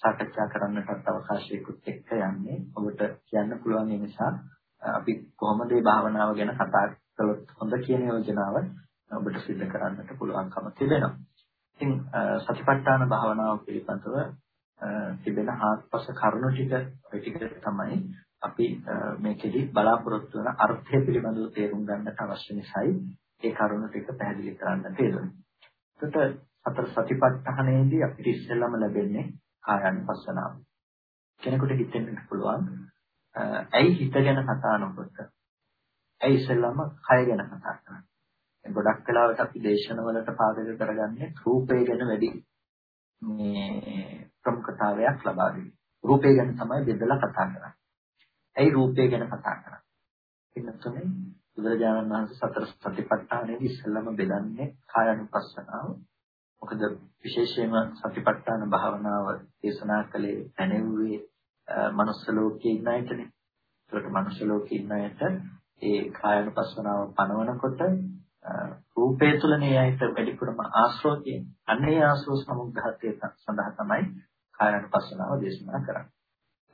සාකච්ඡා කරන්නටත් අවකාශයකුත් එක්ක යන්නේ. ඔබට කියන්න පුළුවන් නිසා අපි කොහොමද මේ භාවනාව ගැන කතා කළොත් හොඳ කියන යෝජනාව ඔබට සිදු කරන්නට පුළුවන්කම තිබෙනවා. ඉතින් සතිපට්ඨාන භාවනාව පිළිබඳව තිබෙන හාත්පස කරුණු ටික ඔය ටික තමයි අපි මේකෙදි බලාපොරොත්තු වෙන අර්ථය පිළිබඳව තේරුම් ගන්නට අවශ්‍ය නිසායි ඒ කරුණු ටික පැහැදිලි කරන්න තියෙන්නේ. එතකොට සතර සතිපට්ඨානයේදී අපිට ඉස්සෙල්ලම ලැබෙන්නේ කායानुපස්සනාව. කෙනෙකුට හිතෙන්නත් පුළුවන් ඇයි හිත ගැන කතා නොකොට ඇයි ඉස්සෙල්ලම කය ගැන කතා කරන්නේ? ගොඩක් වෙලාවට අපි දේශනවලට පාදක කරගන්නේ රූපය ගැන වැඩි මේ ප්‍රමුඛතාවයක් ලබා දෙන්නේ. රූපය ගැන තමයි බෙදලා කතා කරන්නේ. ඇයි රූපය ගැන කතා කරන්නේ? එන්නතුනේ බුදුරජාණන් වහන්සේ සතර සතිපට්ඨානයේදී ඉස්සෙල්ලම බෙදන්නේ කායानुපස්සනාව. මොකද විශේෂයෙන්ම සතිපට්ඨාන භාවනාව දේශනා කළේ පැනෙව්වේ මනුස්ස ලෝකයේ ඉන්න අයටනේ. ඒකට මනුස්ස ලෝකයේ ඉන්න අයට ඒ කායानुපස්සනාව පනවනකොට රූපය තුළනේ ඇයිට වැඩිපුරම ආශ්‍රව තියෙන්නේ. අන්න ඒ ආශ්‍රව සමුග්ඝාතය සඳහා තමයි කායानुපස්සනාව දේශනා කරන්නේ.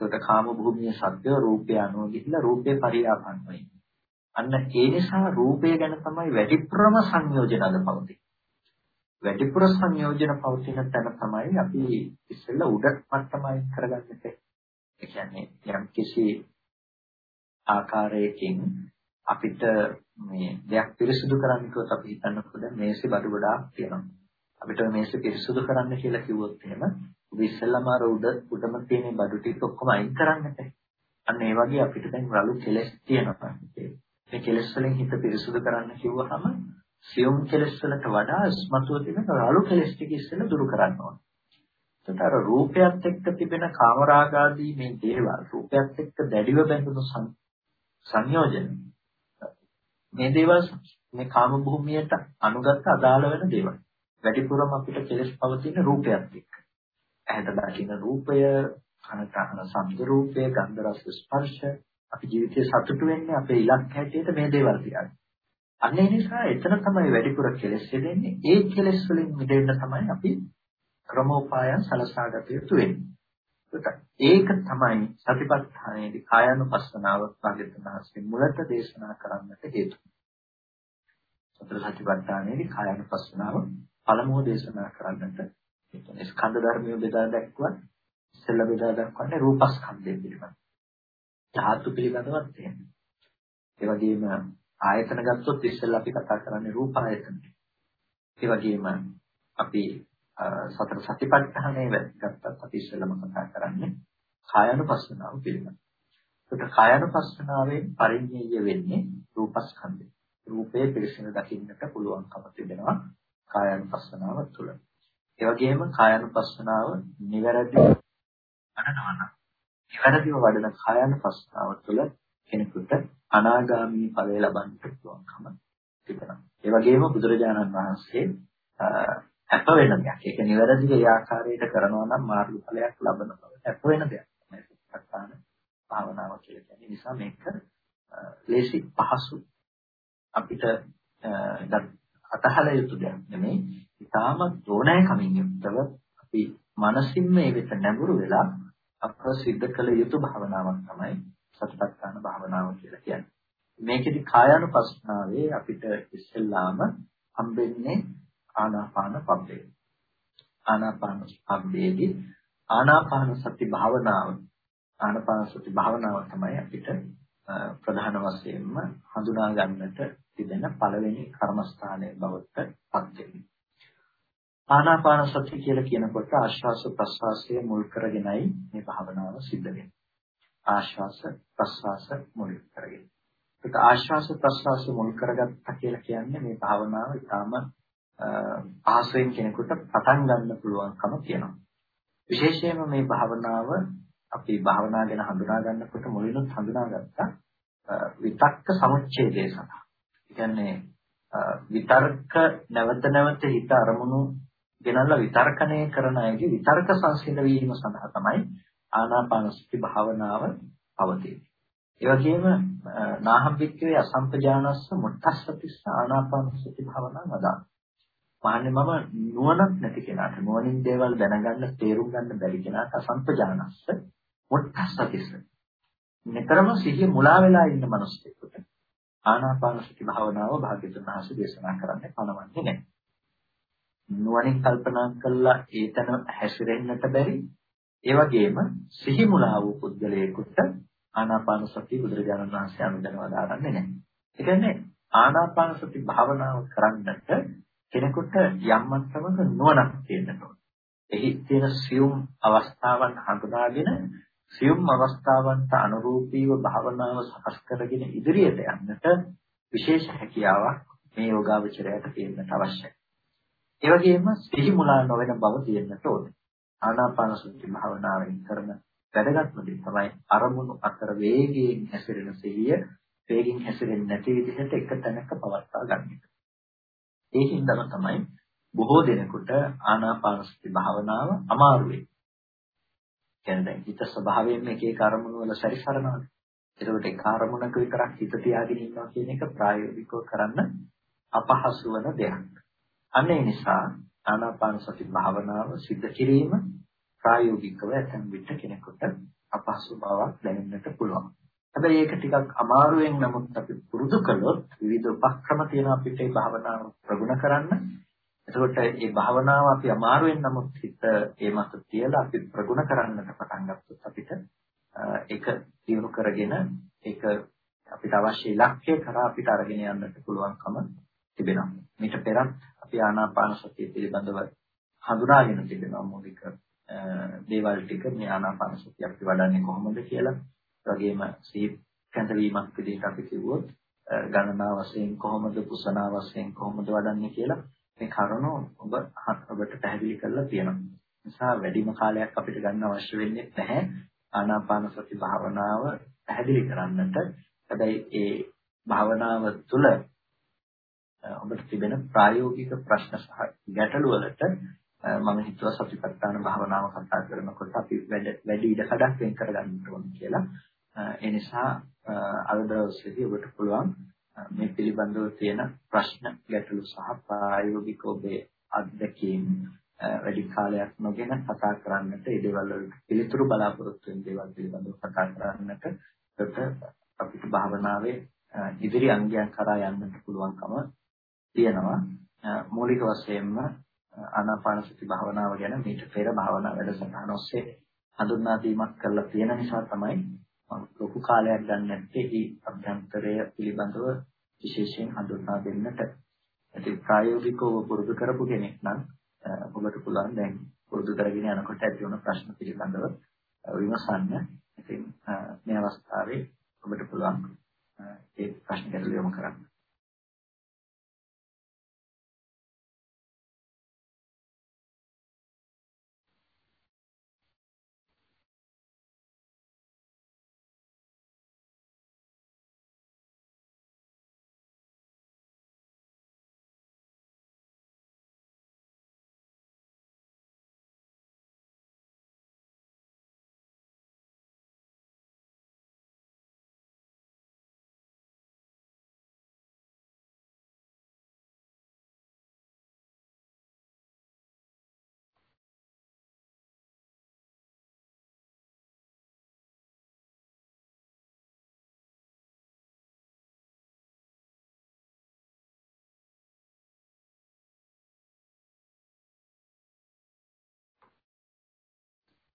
ඒකට කාම භූමියේ සත්‍ය රූපය අනුව ගිහිලා රූපේ පරියාපන්න වෙන්නේ. අන්න ඒ නිසා රූපය ගැන තමයි වැඩිපුරම සංයෝජන අද පවතින්නේ. වැඩිපුර සංයෝජන පවතින තැන තමයි අපි ඉස්සෙල්ලා උඩ මට්ටමයි කරගන්නේ. ඒ කියන්නේ යම් කිසි ආකාරයකින් අපිට මේ දෙයක් පිරිසිදු කරන්න කිව්වොත් අපි හිතන්නකෝ දැන් මේසෙ බඩු ගොඩාක් තියෙනවා. අපිට මේසෙ පිරිසිදු කරන්න කියලා කිව්වොත් එහෙම ඔබ ඉස්සෙල්ලාම අර උඩ උඩම තියෙන බඩු ටික ඔක්කොම අයින් කරන්නට. අන්න ඒ වගේ අපිට දැන් රළු කෙලස් තියෙනවා. මේ කෙලස් වලින් හිත පිරිසිදු කරන්න කිව්වහම සියුම් කෙලස් වලට වඩා ස්මතුව තියෙන රළු කෙලස් ටික ඉස්සෙල්ලා දුරු කරන්න ඕනේ. එතකොට අර රූපයත් එක්ක තිබෙන කාමරාගාදී මේ දේවල් රූපයත් එක්ක දැඩිව බැඳුණු සංයෝජන මේ දේවල් මේ කාම භූමියට අනුගත අදාළ වෙන දේවල්. වැඩිපුරම අපිට කෙලස් පවතින රූපයත් එක්ක. ඇහැට දකින්න රූපය, කනට අහන ශබ්ද රූපය, ගන්ධ රස ස්පර්ශ, අපි ජීවිතේ සතුටු වෙන්නේ අපේ ඉලක්ක හැටියට මේ දේවල් තියාගෙන. අන්න ඒ නිසා එතන තමයි වැඩිපුර කෙලෙස් දෙන්නේ. ඒ කෙලෙස් වලින් මිදෙන්න තමයි අපි ක්‍රමෝපායන් සලසාගත යුතු වෙන්නේ. ඒක තමයි සතිපට්ඨානයේදී කායानुපස්සනාව භාග්‍යවතුන් මුලට දේශනා කරන්නට හේතුව. සතර සතිපට්ඨානයේදී කායानुපස්සනාව පළමුව දේශනා කරන්නට හේතුව. ස්කන්ධ ධර්මිය බෙදා දැක්වුවා ඉස්සෙල්ලා බෙදා දක්වන්නේ රූපස්කන්ධය පිළිබඳ. ධාතු පිළිබඳවත් එහෙම. ඒ වගේම ආයතන ගත්තොත් ඉස්සෙල්ලා අපි කතා කරන්නේ රූප ආයතන. ඒ වගේම අපි සතර සතිපට්ඨානයේ වැදගත්කමත් අපි ඉස්සෙල්ලම කතා කරන්නේ කායानुපස්සනාව පිළිබඳව. ඒක කායानुපස්සනාවෙන් පරිඥය වෙන්නේ රූපස්කන්ධය. රූපයේ පිළිසින දකින්නට පුළුවන්කම තිබෙනවා කායानुපස්සනාව තුළ. ඒ වගේම කායानुපස්සනාව නිවැරදිව අනනවන. නිවැරදිව වඩන කායानुපස්සනාව තුළ කෙනෙකුට අනාගාමී ඵලය ලබන්න පුළුවන්කම තිබෙනවා. ඒ වගේම බුදුරජාණන් වහන්සේ අප වෙන දෙයක්. ඒක නිවැරදිව ඒ ආකාරයට කරනවා නම් මාර්ග ඵලයක් ලබන බව අප වෙන දෙයක්. මේ සත්‍යස්ථාන භාවනාව කියලා කියන්නේ. නිසා මේක ලේසි පහසු අපිට අතහල යුතු දෙයක් නෙමෙයි. ඉතාමත් ඕනෑකමින් යුක්තව අපි මනසින් මේ වෙත නැඹුරු වෙලා අප සිද්ධ කළ යුතු භාවනාවක් තමයි සතිපට්ඨාන භාවනාව කියලා කියන්නේ. මේකෙදි කායानुපස්සනාවේ අපිට ඉස්සෙල්ලාම හම්බෙන්නේ ආනාපාන පබ්බේ. ආනාපාන පබ්බේදී ආනාපාන සති භාවනාව ආනාපාන සති භාවනාව තමයි අපිට ප්‍රධාන වශයෙන්ම හඳුනා ගන්නට තිබෙන පළවෙනි කර්මස්ථානයේ බවට පත් වෙන්නේ. ආනාපාන සති කියලා කියනකොට ආශ්වාස ප්‍රශ්වාසය මුල් කරගෙනයි මේ භාවනාව සිද්ධ වෙන්නේ. ආශ්වාස ප්‍රශ්වාස මුල් කරගෙන. ඒක ආශ්වාස ප්‍රශ්වාස මුල් කරගත්තා කියලා කියන්නේ මේ භාවනාව ඊටාම ආසයෙන් කෙනෙකුට පටන් ගන්න පුළුවන්කම තියෙනවා. විශේෂයෙන්ම මේ භාවනාව අපි භාවනා ගැන හඳුනා ගන්නකොට මුලින්ම හඳුනාගත්තා විතක්ක සමුච්ඡේදය සඳහා. ඒ කියන්නේ විතර්ක නැවත නැවත හිත අරමුණු ගෙනල්ලා විතර්කණය කරන අයගේ විතර්ක සංසිඳ වීම සඳහා තමයි ආනාපාන සති භාවනාව පවතින්නේ. ඒ වගේම නාහම්පික්කවේ අසම්පජානස්ස මුත්තස්සතිස්ස ආනාපාන සති භාවනාව වදා. මාන්නේ මම නුවණක් නැති කෙනාට නුවණින් දේවල් දැනගන්න තේරුම් ගන්න බැරි කෙනාට අසම්පජානස්ස මුත්තස්සතිස්ස. නිතරම සිහිය මුලා වෙලා ඉන්න මිනිස්සුෙකුට ආනාපාන සති භාවනාව භාග්‍යතුන් වහන්සේ දේශනා කරන්නේ පණවන්නේ නැහැ. නුවණින් කල්පනා කළා ඒතන හැසිරෙන්නට බැරි ඒ වගේම සිහි මුලා වූ පුද්ගලයෙකුට ආනාපාන සතිය බුදුරජාණන් වහන්සේ අනුදැනව දාන්නේ නැහැ. ඒ කියන්නේ ආනාපාන සති භාවනාව කරන්නට කෙනෙකුට යම් මට්ටමක නුවණක් තියෙන්න ඕන. එහි තියෙන සියුම් අවස්ථාවන් හඳුනාගෙන සියුම් අවස්ථාවන්ට අනුරූපීව භාවනාව සකස් කරගෙන ඉදිරියට යන්නට විශේෂ හැකියාවක් මේ යෝගාවචරයට තියෙන්නට අවශ්‍යයි. ඒ වගේම සිහි මුලා නොවන බව තියෙන්නට ඕනේ. ආනාපාන සති භාවනාවෙන් කරන වැදගත්ම දේ තමයි අරමුණු අතර වේගයෙන් හැසිරෙන සිහිය වේගයෙන් හැසිරෙන්නේ නැති විදිහට එක තැනක පවත්වා ගන්න එක. ඒ හින්දාම තමයි බොහෝ දෙනෙකුට ආනාපාන සති භාවනාව අමාරු වෙන්නේ. කියන්නේ දැන් හිත ස්වභාවයෙන්ම එක එක අරමුණු වල සැරිසරනවා. ඒකට ඒ කාර්මුණක විතරක් හිත තියාගෙන ඉන්නවා කියන එක ප්‍රායෝගිකව කරන්න අපහසු වෙන දෙයක්. අනේ නිසා ආනාපාන සති භාවනාව සිද්ධ කිරීම ප්‍රායෝගිකව ඇතැම් විට කෙනෙකුට අපහසු බවක් දැනෙන්නට පුළුවන්. හැබැයි ඒක ටිකක් අමාරුවෙන් නමුත් අපි පුරුදු කළොත් විවිධ උපක්‍රම තියෙන අපිට මේ භාවනාව ප්‍රගුණ කරන්න. එතකොට මේ භාවනාව අපි අමාරුවෙන් නමුත් හිත ඒ මත තියලා අපි ප්‍රගුණ කරන්නට පටන් ගත්තොත් අපිට ඒක දියුණු කරගෙන ඒක අපිට අවශ්‍ය ඉලක්කය කරා අපිට අරගෙන යන්නට පුළුවන්කම තිබෙනවා. මීට පෙරත් අපි ආනාපාන සතිය පිළිබඳව හඳුනාගෙන තිබෙනවා මූලික දේවල් ටික මේ ආනාපාන සතිය අපි වඩන්නේ කොහොමද කියලා. ඒ වගේම සීප් කැඳවීමක් විදිහට අපි කිව්වොත් ගණනා වශයෙන් කොහොමද පුසනා වශයෙන් කොහොමද වඩන්නේ කියලා මේ කරුණු ඔබ ඔබට පැහැදිලි කරලා තියෙනවා. නිසා වැඩිම කාලයක් අපිට ගන්න අවශ්‍ය වෙන්නේ නැහැ ආනාපාන සති භාවනාව පැහැදිලි කරන්නට. හැබැයි ඒ භාවනාව තුළ ඔබට තිබෙන ප්‍රායෝගික ප්‍රශ්න සහ ගැටලු වලට මම හිතුවා සතිපට්ඨාන භාවනාව කතා කරනකොට අපි වැඩි ඉඩකඩක් වෙන් කරගන්න ඕනේ කියලා. ඒ නිසා අද දවසේදී ඔබට පුළුවන් මේ පිළිබඳව තියෙන ප්‍රශ්න ගැටලු සහ ප්‍රායෝගික ඔබේ අත්දැකීම් වැඩි කාලයක් නොගෙන කතා කරන්නට ඒ දේවල් වලට පිළිතුරු බලාපොරොත්තු වෙන දේවල් පිළිබඳව කතා කරන්නට එතකොට අපිට භාවනාවේ ඉදිරි අංගයන් කරා යන්නට පුළුවන්කම තියෙනවා. මූලික වශයෙන්ම ආනාපාන සති භාවනාව ගැන මීට පෙර භාවනා වැඩසටහන ඔස්සේ හඳුන්වා දීමක් කරලා තියෙන නිසා තමයි මම ලොකු කාලයක් ගන්න නැත්තේ මේ අභ්‍යන්තරය පිළිබඳව විශේෂයෙන් හඳුන්වා දෙන්නට. ඉතින් ප්‍රායෝගිකව පුරුදු කරපු කෙනෙක් නම් ඔබට පුළුවන් දැන් පුරුදු කරගෙන යනකොට ඇති වුණ ප්‍රශ්න පිළිබඳව විමසන්න. ඉතින් මේ අවස්ථාවේ ඔබට පුළුවන් ඒ ප්‍රශ්න ගැටළු යොමු කරන්න.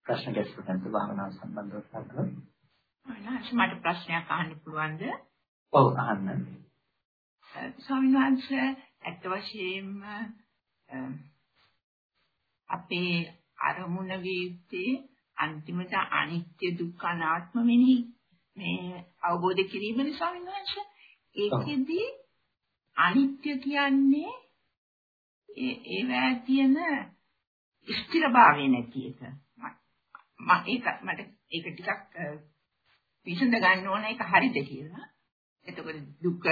ප්‍රශ්න නැත්නම් භාවනාව සම්බන්ධව කතා අනාශ මට ප්‍රශ්නයක් අහන්න පුළුවන්ද? ඔව් අහන්න. ස්වාමීන් වහන්සේ අත් වශයෙන්ම අපේ අරමුණ වීත්තේ අන්තිමට අනිත්‍ය දුක්ඛ අනාත්ම වෙනි මේ අවබෝධ කිරීමනේ ස්වාමීන් වහන්සේ ඒකෙදී අනිත්‍ය කියන්නේ ඒ ඒවැ තියෙන ස්ථිරභාවය නැති එක මම ඒක මට ඒක ටිකක් විසඳ ගන්න ඕන ඒක හරිද කියලා. එතකොට දුක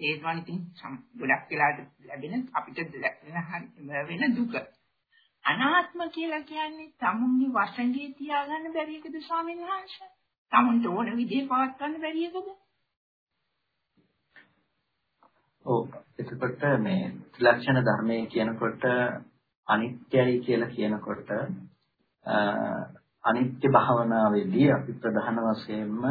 තේරෙනවා ඉතින් ගොඩක් වෙලාට ලැබෙන අපිට වෙන දුක. අනාත්ම කියලා කියන්නේ තමුන්ගේ වසඟේ තියාගන්න බැරි එකද ස්වාමීන් වහන්සේ? තමුන්ට ඕන විදිහේ පවත් ගන්න බැරි එකද? ඔව් එතකොට මේ ත්‍රිලක්ෂණ ධර්මයේ කියනකොට අනිත්‍යයි කියලා කියනකොට අනිත්‍ය භාවනාවේදී අපි ප්‍රධාන වශයෙන්ම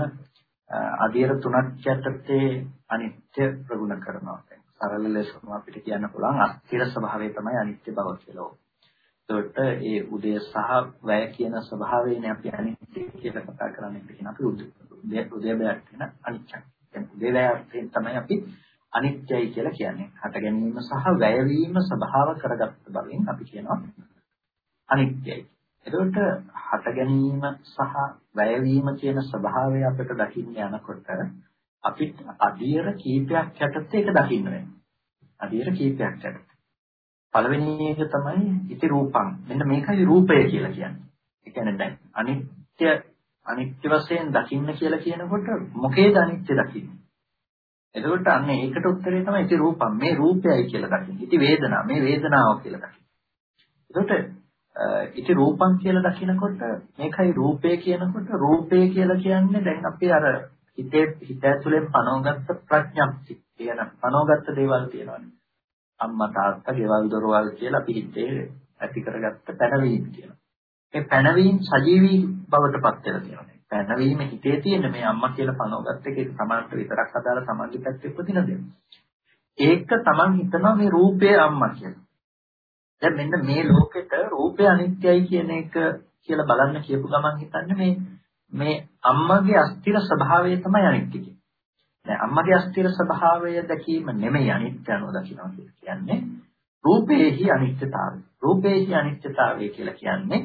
අධීර තුනක් යටතේ අනිත්‍ය ප්‍රගුණ කරනවා. සරල ලෙසම අපිට කියන්න පුළුවන් අස්තිර ස්වභාවය තමයි අනිත්‍ය බව කියලා. ඒකට ඒ උදය සහ වැය කියන ස්වභාවයනේ අපි අනිත්‍ය කියලා කතා කරන්නේ කියන අපි උදය වැයට වෙන අනිත්‍යයි. දැන් උදය වැය තමයි අපි අනිත්‍යයි කියලා කියන්නේ. හට ගැනීම සහ වැයවීම ස්වභාව කරගත්ත බවින් අපි කියනවා අනිත්‍යයි. එතකොට හට ගැනීම සහ වැයවීම කියන ස්වභාවය අපිට දකින්න යනකොට අපිට අධීර කීපයක් යටතේ ඒක දකින්න වෙනවා. අධීර කීපයක් යටතේ. පළවෙනි එක තමයි ඉති රූපං. මෙන්න මේකයි රූපය කියලා කියන්නේ. ඒ කියන්නේ දැන් අනිත්‍ය අනිත්‍ය වශයෙන් දකින්න කියලා කියනකොට මොකේද අනිත්‍ය දකින්නේ? එතකොට අන්න ඒකට උත්තරේ තමයි ඉති රූපං. මේ රූපයයි කියලා දකින්නේ. ඉති වේදනා. මේ වේදනාව කියලා දකින්නේ. එතකොට ඉති රූපං කියලා දකිනකොට මේකයි රූපය කියනකොට රූපය කියලා කියන්නේ දැන් අපි අර හිතේ හිත ඇතුලෙන් පනවගත්ත ප්‍රඥප්ති කියන පනවගත්ත දේවල් තියෙනවානේ. අම්මා තාත්තා ගෙවල් දොරවල් කියලා අපි හිතේ ඇති කරගත්ත පැනවීම කියනවා මේ පැනවීම සජීවී බවට පත් වෙලා තියෙනවා පැනවීම හිතේ තියෙන මේ අම්මා කියලා පනවගත්ත එක සමාන්තර විතරක් අදාළ සමාජික පැත්තේ උපදින දෙයක්. ඒක තමන් හිතනවා මේ රූපය අම්මා කියලා. දැන් මෙන්න මේ ලෝකෙට රූපය අනිත්‍යයි කියන එක කියලා බලන්න කියපු ගමන් හිතන්නේ මේ මේ අම්මගේ අස්තිර ස්වභාවය තමයි අනිත්‍ය කියන්නේ. දැන් අම්මගේ අස්තිර ස්වභාවය දැකීම නෙමෙයි අනිත්‍ය අනුව දකිනවා කියන්නේ. රූපේහි අනිත්‍යතාවය. රූපේහි අනිත්‍යතාවය කියලා කියන්නේ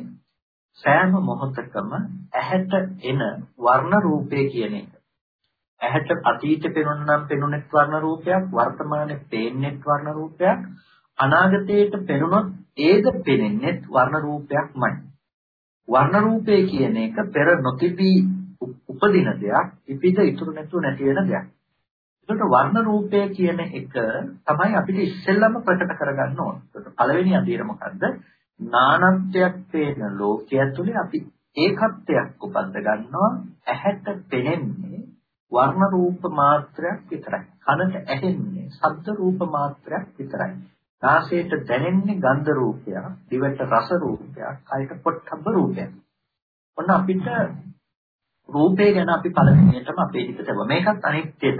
සෑම මොහොතකම ඇහැට එන වර්ණ රූපේ කියන එක. ඇහැට අතීතේ පෙනුනනම් පෙනුනෙත් වර්ණ රූපයක්, වර්තමානයේ පේන්නෙත් වර්ණ රූපයක්, අනාගතයට පෙනුනොත් ඒද පෙනෙන්නේ වර්ණ රූපයක්මයි. වර්ණ රූපය කියන එක පෙර නොතිබී උපදින දෙයක්, ඉපිද ඉතුරු නැතුව නැති වෙන දෙයක්. ඒකට වර්ණ රූපය කියන එක තමයි අපිට ඉස්සෙල්ලම ප්‍රකට කරගන්න ඕන. ඒකට පළවෙනි අදියර මොකද්ද? නානත්වයක් පේන ලෝකයේ ඇතුලේ අපි ඒකත්වයක් උපද්ද ගන්නවා ඇහැට පෙනෙන්නේ වර්ණ රූප මාත්‍රයක් විතරයි. කනට ඇහෙන්නේ ශබ්ද රූප මාත්‍රයක් විතරයි. නාසයට දැනෙන්නේ ගන්ධ රූපයක්, දිවට රස රූපයක්, කයට පොට්ටබ්බ රූපයක්. ඔන්න අපිට රූපේ ගැන අපි පළවෙනියටම අපේ හිතට මේකත් අනිත්‍යයි.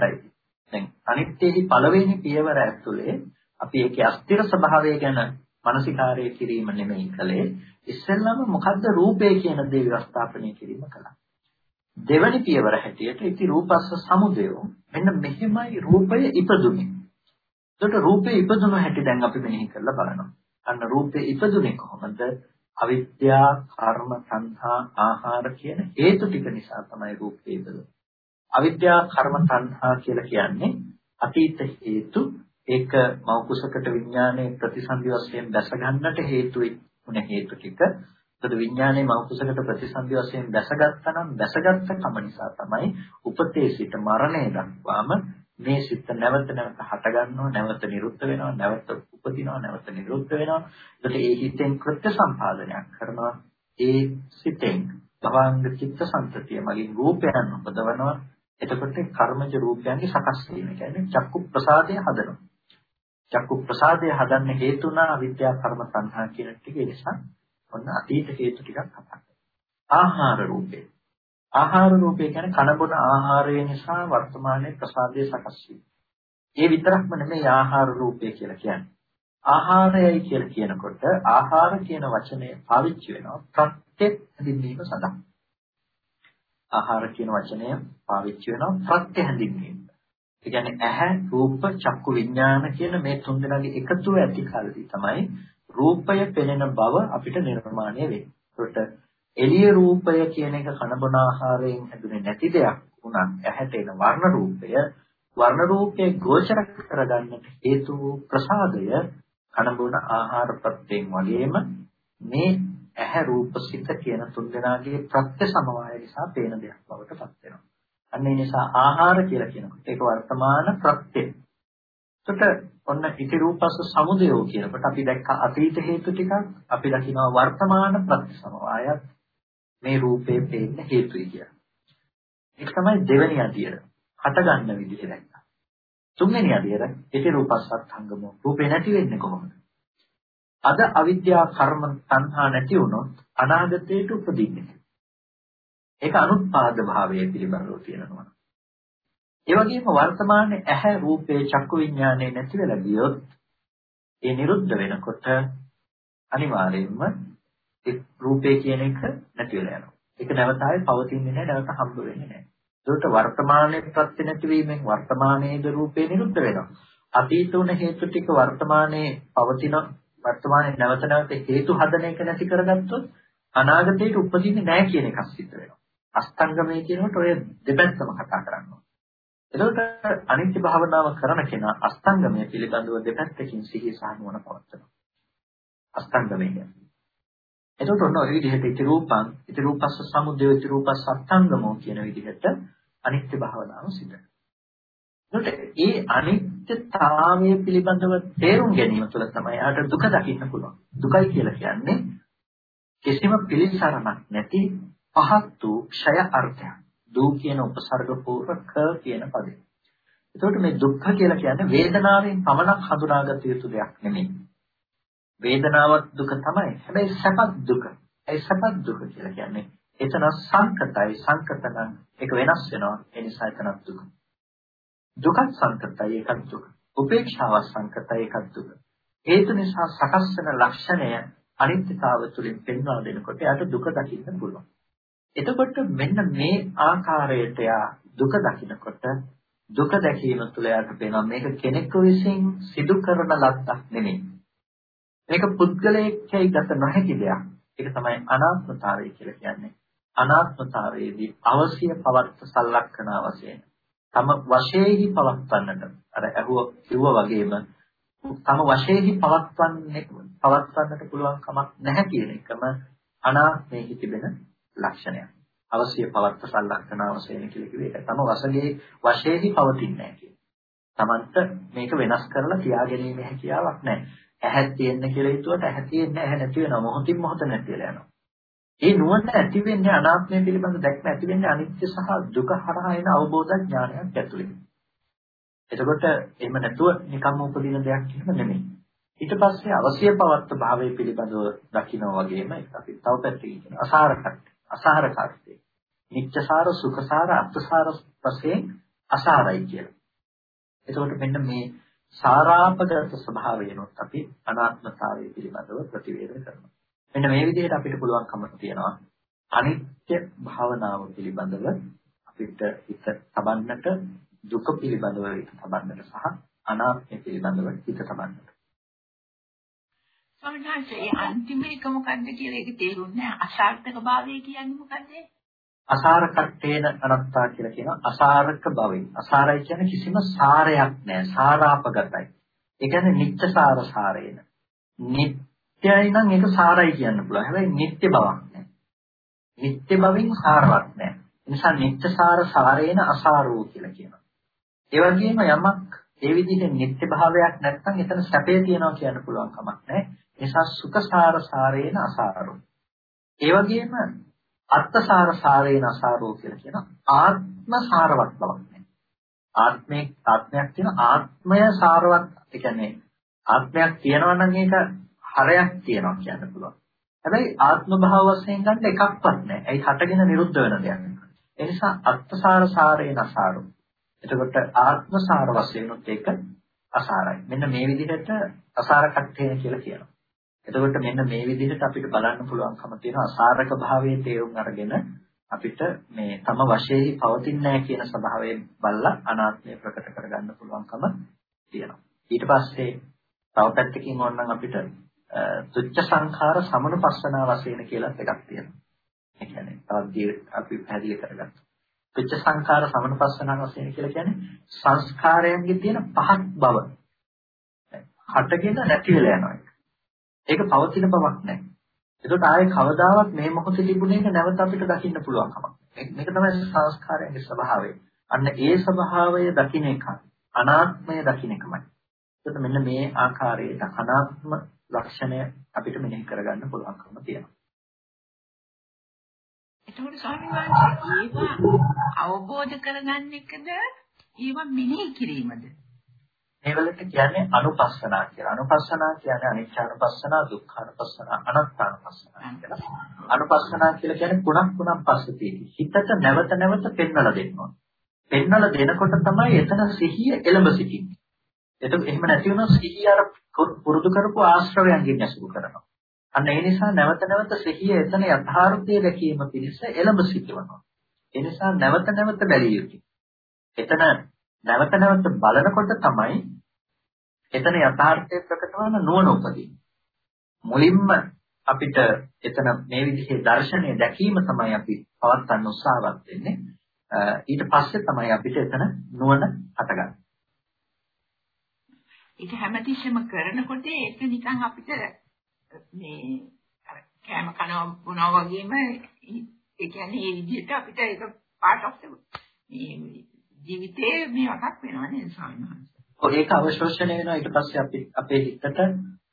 දැන් අනිත්‍යයේ පළවෙනි පියවර ඇතුලේ අපි ඒකේ අස්තිර ස්වභාවය ගැන මානසිකාරය කිරීම නෙමෙයි කලේ ඉස්සෙල්ලාම මොකද්ද රූපය කියන දේ ව්‍යවස්ථාපනය කිරීම කළා. දෙවැනි පියවර හැටියට ඉති රූපස්ස සමුදය මෙන්න මෙහිමයි රූපය ඉපදුනේ. එතකොට රූපේ ඉපදුන හැටි දැන් අපි මෙනෙහි කරලා බලනවා. අන්න රූපේ ඉපදුනේ කොහොමද? අවිද්‍යා, කර්ම, සංහා, ආහාර කියන හේතු ටික නිසා තමයි රූපේ ඉපදුනේ. අවිද්‍යා, කර්ම, සංහා කියලා කියන්නේ අතීත හේතු ඒක මෞකුසකට විඥානයේ ප්‍රතිසන්දි වශයෙන් දැස ගන්නට හේතු වුණ හේතු ටික. ඒකද විඥානයේ මෞකුසකට ප්‍රතිසන්දි වශයෙන් දැසගත්තා නම් දැසගත්ත කම නිසා තමයි උපතේ සිට මරණය දක්වාම මේ සිත නැවත නැවත හට ගන්නවා නැවත නිරුද්ධ වෙනවා නැවත උපදිනවා නැවත නිරුද්ධ වෙනවා. එතකොට ඒ හිතෙන් කෘත්‍ය සම්පාදනයක් කරනවා. ඒ සිතෙන් භවංග චිත්ත සංතතිය මගින් රූපයන් උපදවනවා. එතකොට කර්මජ රූපයන්ගේ සකස් වීම. කියන්නේ චක්කු ප්‍රසාදය හදනවා. චක්කු ප්‍රසාදය හදන්න හේතුණා අවිද්‍යා කර්ම සංහා කියන ටික ඒ නිසා ඔන්න අතීත හේතු ටිකක් කතා ආහාර රූපේ. ආහාර රූපය කියන්නේ කන බොන ආහාරය නිසා වර්තමානයේ ප්‍රසාදය සකස් වීම. ඒ විතරක්ම නෙමෙයි ආහාර රූපය කියලා කියන්නේ. ආහාරයයි කියලා කියනකොට ආහාර කියන වචනය පාවිච්චි වෙනවා ප්‍රත්‍ය හැඳින්වීම සඳහා. ආහාර කියන වචනය පාවිච්චි වෙනවා ප්‍රත්‍ය හැඳින්වීම. ඒ කියන්නේ ඇහැ, රූප, චක්කු විඥාන කියන මේ තුන් දෙනාගේ එකතුව ඇති කල්හි තමයි රූපය පෙනෙන බව අපිට නිර්මාණය වෙන්නේ. ඒකට එළිය රූපය කියන එක කනබන ආහාරයෙන් හැදුනේ නැති දෙයක් උනත් ඇහැට එන වර්ණ රූපය වර්ණ රූපයේ ගෝචර කරගන්නට හේතු ප්‍රසාදය කනබුන ආහාර ප්‍රත්‍යයෙන් වගේම මේ ඇහැ රූප සිත කියන තුන් දෙනාගේ ප්‍රත්‍ය සමவாய නිසා පේන දෙයක් බවට පත් වෙනවා. අන්න ඒ නිසා ආහාර කියලා කියනකොට ඒක වර්තමාන ප්‍රත්‍ය. එතකොට ඔන්න ඉති රූපස්ස සමුදයෝ කියනකොට අපි දැක්ක අතීත හේතු ටිකක් අපි දකිනවා වර්තමාන ප්‍රත්‍ය සමவாயත් මේ රූපේ පේන්න හේතුයි කියලා. ඒක තමයි දෙවෙනි අදියර. හට ගන්න විදිහ දැක්කා. තුන්වෙනි අදියර ඉති රූපස්සත්ංගම රූපේ නැති වෙන්නේ කොහොමද? අද අවිද්‍යා කර්ම සංහා නැති වුණොත් අනාගතයට උපදින්නේ. ඒක අනුත්පාද භාවය පිළිබඳව කියනවා. ඒ වගේම වර්තමානයේ ඇහැ රූපේ චක්කු විඥානේ නැති වෙලා ගියොත් ඒ නිරුද්ධ වෙනකොට අනිවාර්යයෙන්ම ඒ රූපේ කියන එක නැති වෙලා යනවා. ඒක නැවත ආයේ පවතින්නේ නැහැ, නැවත හම්බ වෙන්නේ නැහැ. ඒකට වර්තමානයේ ප්‍රත්‍ය නැතිවීමෙන් වර්තමානයේද රූපේ නිරුද්ධ වෙනවා. අතීත වුණ හේතු ටික වර්තමානයේ පවතින වර්තමානයේ නැවත නැවත හේතු හදන එක නැති කරගත්තොත් අනාගතයට උපදින්නේ නැහැ කියන එකක් සිද්ධ වෙනවා. අස්තංගමයේ කියනකොට ඔය දෙපැත්තම කතා කරනවා. එතකොට අනිත්‍ය භාවනාව කරන කෙනා අස්තංගමය පිළිබඳව දෙපැත්තකින් සිහි සහ නුවණ පවත්වනවා. අස්තංගමය කියන්නේ එතකොට ඔන්න ඔය විදිහට ඉති රූපං ඉති රූපස්ස සමුදය ඉති රූපස්ස අත්ංගමෝ කියන විදිහට අනිත්‍ය භාවනාව සිදු වෙනවා. ඒ අනිත්‍යතාවය පිළිබඳව තේරුම් ගැනීම තුළ තමයි ආට දුක දකින්න පුළුවන්. දුකයි කියලා කියන්නේ කිසිම පිළිසරණක් නැති පහත් වූ ක්ෂය අර්ථයක්. දූ කියන උපසර්ග පූර්වක කියන පදේ. එතකොට මේ දුක්ඛ කියලා කියන්නේ වේදනාවෙන් පමණක් හඳුනාගත යුතු දෙයක් නෙමෙයි. වේදනාවක් දුක තමයි. හැබැයි සැපත් දුක. ඒ සැපත් දුක කියලා කියන්නේ එතන සංකතයි සංකතන ඒක වෙනස් වෙනවා. ඒ නිසා එතන දුක. දුකත් සංකතයි ඒකත් දුක. උපේක්ෂාව සංකතයි ඒකත් දුක. හේතු නිසා සකස් වෙන ලක්ෂණය අනිත්‍යතාව තුළින් පෙන්වා දෙනකොට යාට දුක දකින්න පුළුවන්. එතකොට මෙන්න මේ ආකාරයට යා දුක දකිනකොට දුක දැකීම තුළ යාට පේනවා මේක කෙනෙකු විසින් සිදු කරන ලද්දක් නෙමෙයි. මේක පුද්ගලයෙක්යි ගත නොහැකි දෙයක්. ඒක තමයි අනාත්මතාවය කියලා කියන්නේ. අනාත්මතාවයේදී අවශ්‍ය පවත්ත සලක්ෂණ වශයෙන් තම වශයෙහි පවත්වන්නට අර ඇහුව කිව්වා වගේම තම වශයෙහි පවත්වන්නේ පවත්වන්නට පුළුවන් කමක් නැහැ කියන එකම අනාත්මයේ තිබෙන ලක්ෂණයක්. අවශ්‍ය පවත්ත සලක්ෂණ වශයෙන් කියලා කිව්වේ ඒක තම වශයේ වශයෙහි පවතින්නේ නැහැ කියන. තමන්ට මේක වෙනස් කරලා තියාගැනීමේ හැකියාවක් නැහැ. ඇහැ තියෙන්න කියලා හිතුවට ඇහැ තියෙන්නේ නැහැ නැති වෙනවා මොහොතින් මොහොත නැති වෙලා යනවා. ඒ නුවණ ඇති වෙන්නේ අනාත්මය පිළිබඳ දැක්ම ඇති වෙන්නේ අනිත්‍ය සහ දුක හරහා එන අවබෝධ ඥානයක් ඇතුළේ. එතකොට එහෙම නැතුව නිකම්ම උපදින දෙයක් එහෙම නෙමෙයි. ඊට පස්සේ අවශ්‍ය පවත්ත භාවයේ පිළිබඳව දකිනවා වගේම අපි තව පැත්තකින් කියන අසාරකට අසාරකාර්යය. නිත්‍යසාර සුඛසාර අර්ථසාර වශයෙන් අසාරයි කියලා. එතකොට මෙන්න මේ සාරාපගත ස්වභාවයනොත් අපි අනාත්මතාවය පිළිබඳව ප්‍රතිවේද කරනවා. මෙන්න මේ විදිහට අපිට පුළුවන්කම තියෙනවා අනිත්‍ය භාවනාව පිළිබඳව අපිට හිත තබන්නට දුක පිළිබඳව හිත තබන්නට සහ අනාත්මය පිළිබඳව හිත තබන්නට. සමහරවිට අන්තිම එක මොකද්ද කියලා ඒක තේරුන්නේ අසාර්ථක භාවය කියන්නේ මොකද්ද? අසාරකට්ඨේන අනත්තා කියලා කියනවා අසාරක භවෙ. අසාරයි කියන්නේ කිසිම සාරයක් නැහැ. සාරාපගතයි. ඒ කියන්නේ නිත්‍ය සාර සාරේන. නිත්‍යයි නම් ඒක සාරයි කියන්න පුළුවන්. හැබැයි නිත්‍ය බවක් නැහැ. නිත්‍ය බවින් සාරවත් නැහැ. ඒ නිසා නිත්‍ය සාර සාරේන අසාරෝ කියලා කියනවා. ඒ වගේම යමක් ඒ විදිහේ නිත්‍ය භාවයක් නැත්නම් එතන සැපේ තියනවා කියන්න පුළුවන් කමක් නැහැ. ඒ නිසා සුඛ සාර සාරේන අසාරෝ. ඒ වගේම අත්තසාර සාරේන අසාරෝ කියලා කියන ආත්ම සාරවත් බවක් නැහැ. ආත්මේ ආත්මයක් තියෙන ආත්මය සාරවත් ඒ කියන්නේ ආත්මයක් තියෙනවා නම් ඒක හරයක් තියෙනවා කියන්න පුළුවන්. හැබැයි ආත්ම භාව වශයෙන් ගන්න එකක්වත් නැහැ. ඒයි හටගෙන නිරුද්ධ වෙන දෙයක්. ඒ නිසා අත්සාර සාරේන අසාරෝ. එතකොට ආත්ම සාර වශයෙන් උත් ඒක අසාරයි. මෙන්න මේ විදිහට අසාර කට්ඨේන කියලා කියනවා. එතකොට මෙන්න මේ විදිහට අපිට බලන්න පුළුවන්කම තියෙන අසාරක භාවයේ තේරුම් අරගෙන අපිට මේ තම වශයෙන් පවතින්නේ නැහැ කියන ස්වභාවයෙන් බලලා අනාත්මය ප්‍රකට කරගන්න පුළුවන්කම තියෙනවා. ඊට පස්සේ තව පැත්තකින් ඕනනම් අපිට තුච්ච සංඛාර සමනුපස්සනා වශයෙන් කියලා එකක් තියෙනවා. ඒ කියන්නේ තවත් අපි පැහැදිලි කරගත්තා. තුච්ච සංඛාර සමනුපස්සනා වශයෙන් කියලා කියන්නේ සංස්කාරයන්ගේ තියෙන පහත් බව. හටගෙන නැති වෙලා යනවා. ඒක පවතින බවක් නැහැ. ඒකට ආයේ කවදාවත් මේ මොහොතේ තිබුණේක නැවත අපිට දකින්න පුළුවන් කමක්. මේක තමයි සංස්කාරයන්ගේ ස්වභාවය. අන්න ඒ ස්වභාවය දකින්න එක අනාත්මය දකින්න එකමයි. ඒකට මෙන්න මේ ආකාරයට අනාත්ම ලක්ෂණය අපිට මෙනෙහි කරගන්න පුළුවන්කම තියෙනවා. එතකොට ස්වාමීන් වහන්සේ ඒවා අවබෝධ කරගන්න එකද ඒවා මෙනෙහි කිරීමද? මේවලට කියන්නේ අනුපස්සනා කියලා. අනුපස්සනා කියන්නේ අනිච්චානුපස්සනා, දුක්ඛානුපස්සනා, අනාත්මානුපස්සනා කියලා. අනුපස්සනා කියලා කියන්නේ කුණක් කුණක් පස්සතියි. හිතට නැවත නැවත පෙන්වලා දෙනවා. පෙන්වලා දෙනකොට තමයි එතන සිහිය එළඹ සිටින්නේ. එතකොට එහෙම නැති වුණොත් සිහිය අර පුරුදු කරපු ආශ්‍රවයන්ගෙන් ඇසුරු කරනවා. අන්න ඒ නිසා නැවත නැවත සිහිය එතන යථාර්ථයේ දැකීම පිණිස එළඹ සිටවනවා. ඒ නිසා නැවත නැවත බැලිය යුතුයි. එතන නැවත නැවත බලනකොට තමයි එතන යථාර්ථය ප්‍රකට වන නුවණ උපදින්නේ. මුලින්ම අපිට එතන මේ විදිහේ දර්ශනය දැකීම තමයි අපි පවත්වන්න උත්සාහවත් වෙන්නේ. ඊට පස්සේ තමයි අපිට එතන නුවණ හටගන්නේ. ඒක හැමතිස්සෙම කරනකොට ඒක නිකන් අපිට මේ කෑම කනවා වුණා වගේම ඒ කියන්නේ මේ විදිහට අපිට ඒක part of the මේ ජීවිතේ මේවටක් වෙනවා නේද ස්වාමීන් වහන්සේ. ඔය ඒක අවශෝෂණය වෙනවා ඊට පස්සේ අපි අපේ හිතට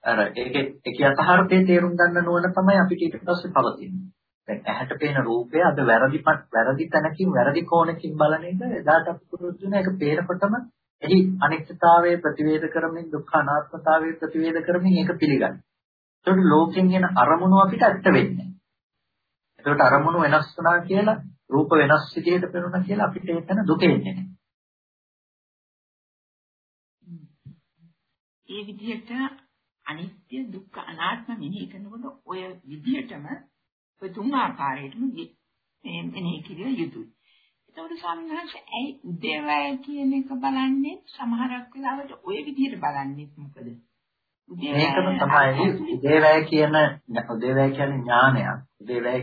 අර ඒකේ ඒක යථාර්ථයේ තේරුම් ගන්න නොවන තමයි අපිට ඊට පස්සේ පවතින්නේ. දැන් ඇහැට පේන රූපය අද වැරදි වැරදි තැනකින් වැරදි කෝණකින් බලන එක එදාට අපි පුරුදු වෙන එක පේනකොටම එහි අනිත්‍යතාවයේ ප්‍රතිවේද කරමින් දුක්ඛ අනාත්මතාවයේ ප්‍රතිවේද කරමින් ඒක පිළිගන්න. ඒකට ලෝකෙන් එන අරමුණු අපිට ඇත්ත වෙන්නේ. ඒකට අරමුණු වෙනස් වුණා කියලා රූප වෙනස් විදිහට පේනවා කියලා අපිට එතන දුක එන්නේ නැහැ. ඒ විදිහට අනිත්‍ය දුක්ඛ අනාත්ම මෙනෙහි කරනකොට ඔය විදිහටම ඔය තුන් ආකාරයටම මේ මෙනෙහි කිරිය යුතුයි. ඒතකොට ස්වාමීන් වහන්සේ ඇයි උදේවැය කියන එක බලන්නේ සමහරක් වෙලාවට ඔය විදිහට බලන්නේ මොකද? මේකම තමයි උදේවැය කියන උදේවැය කියන්නේ ඥානයක්. උදේවැය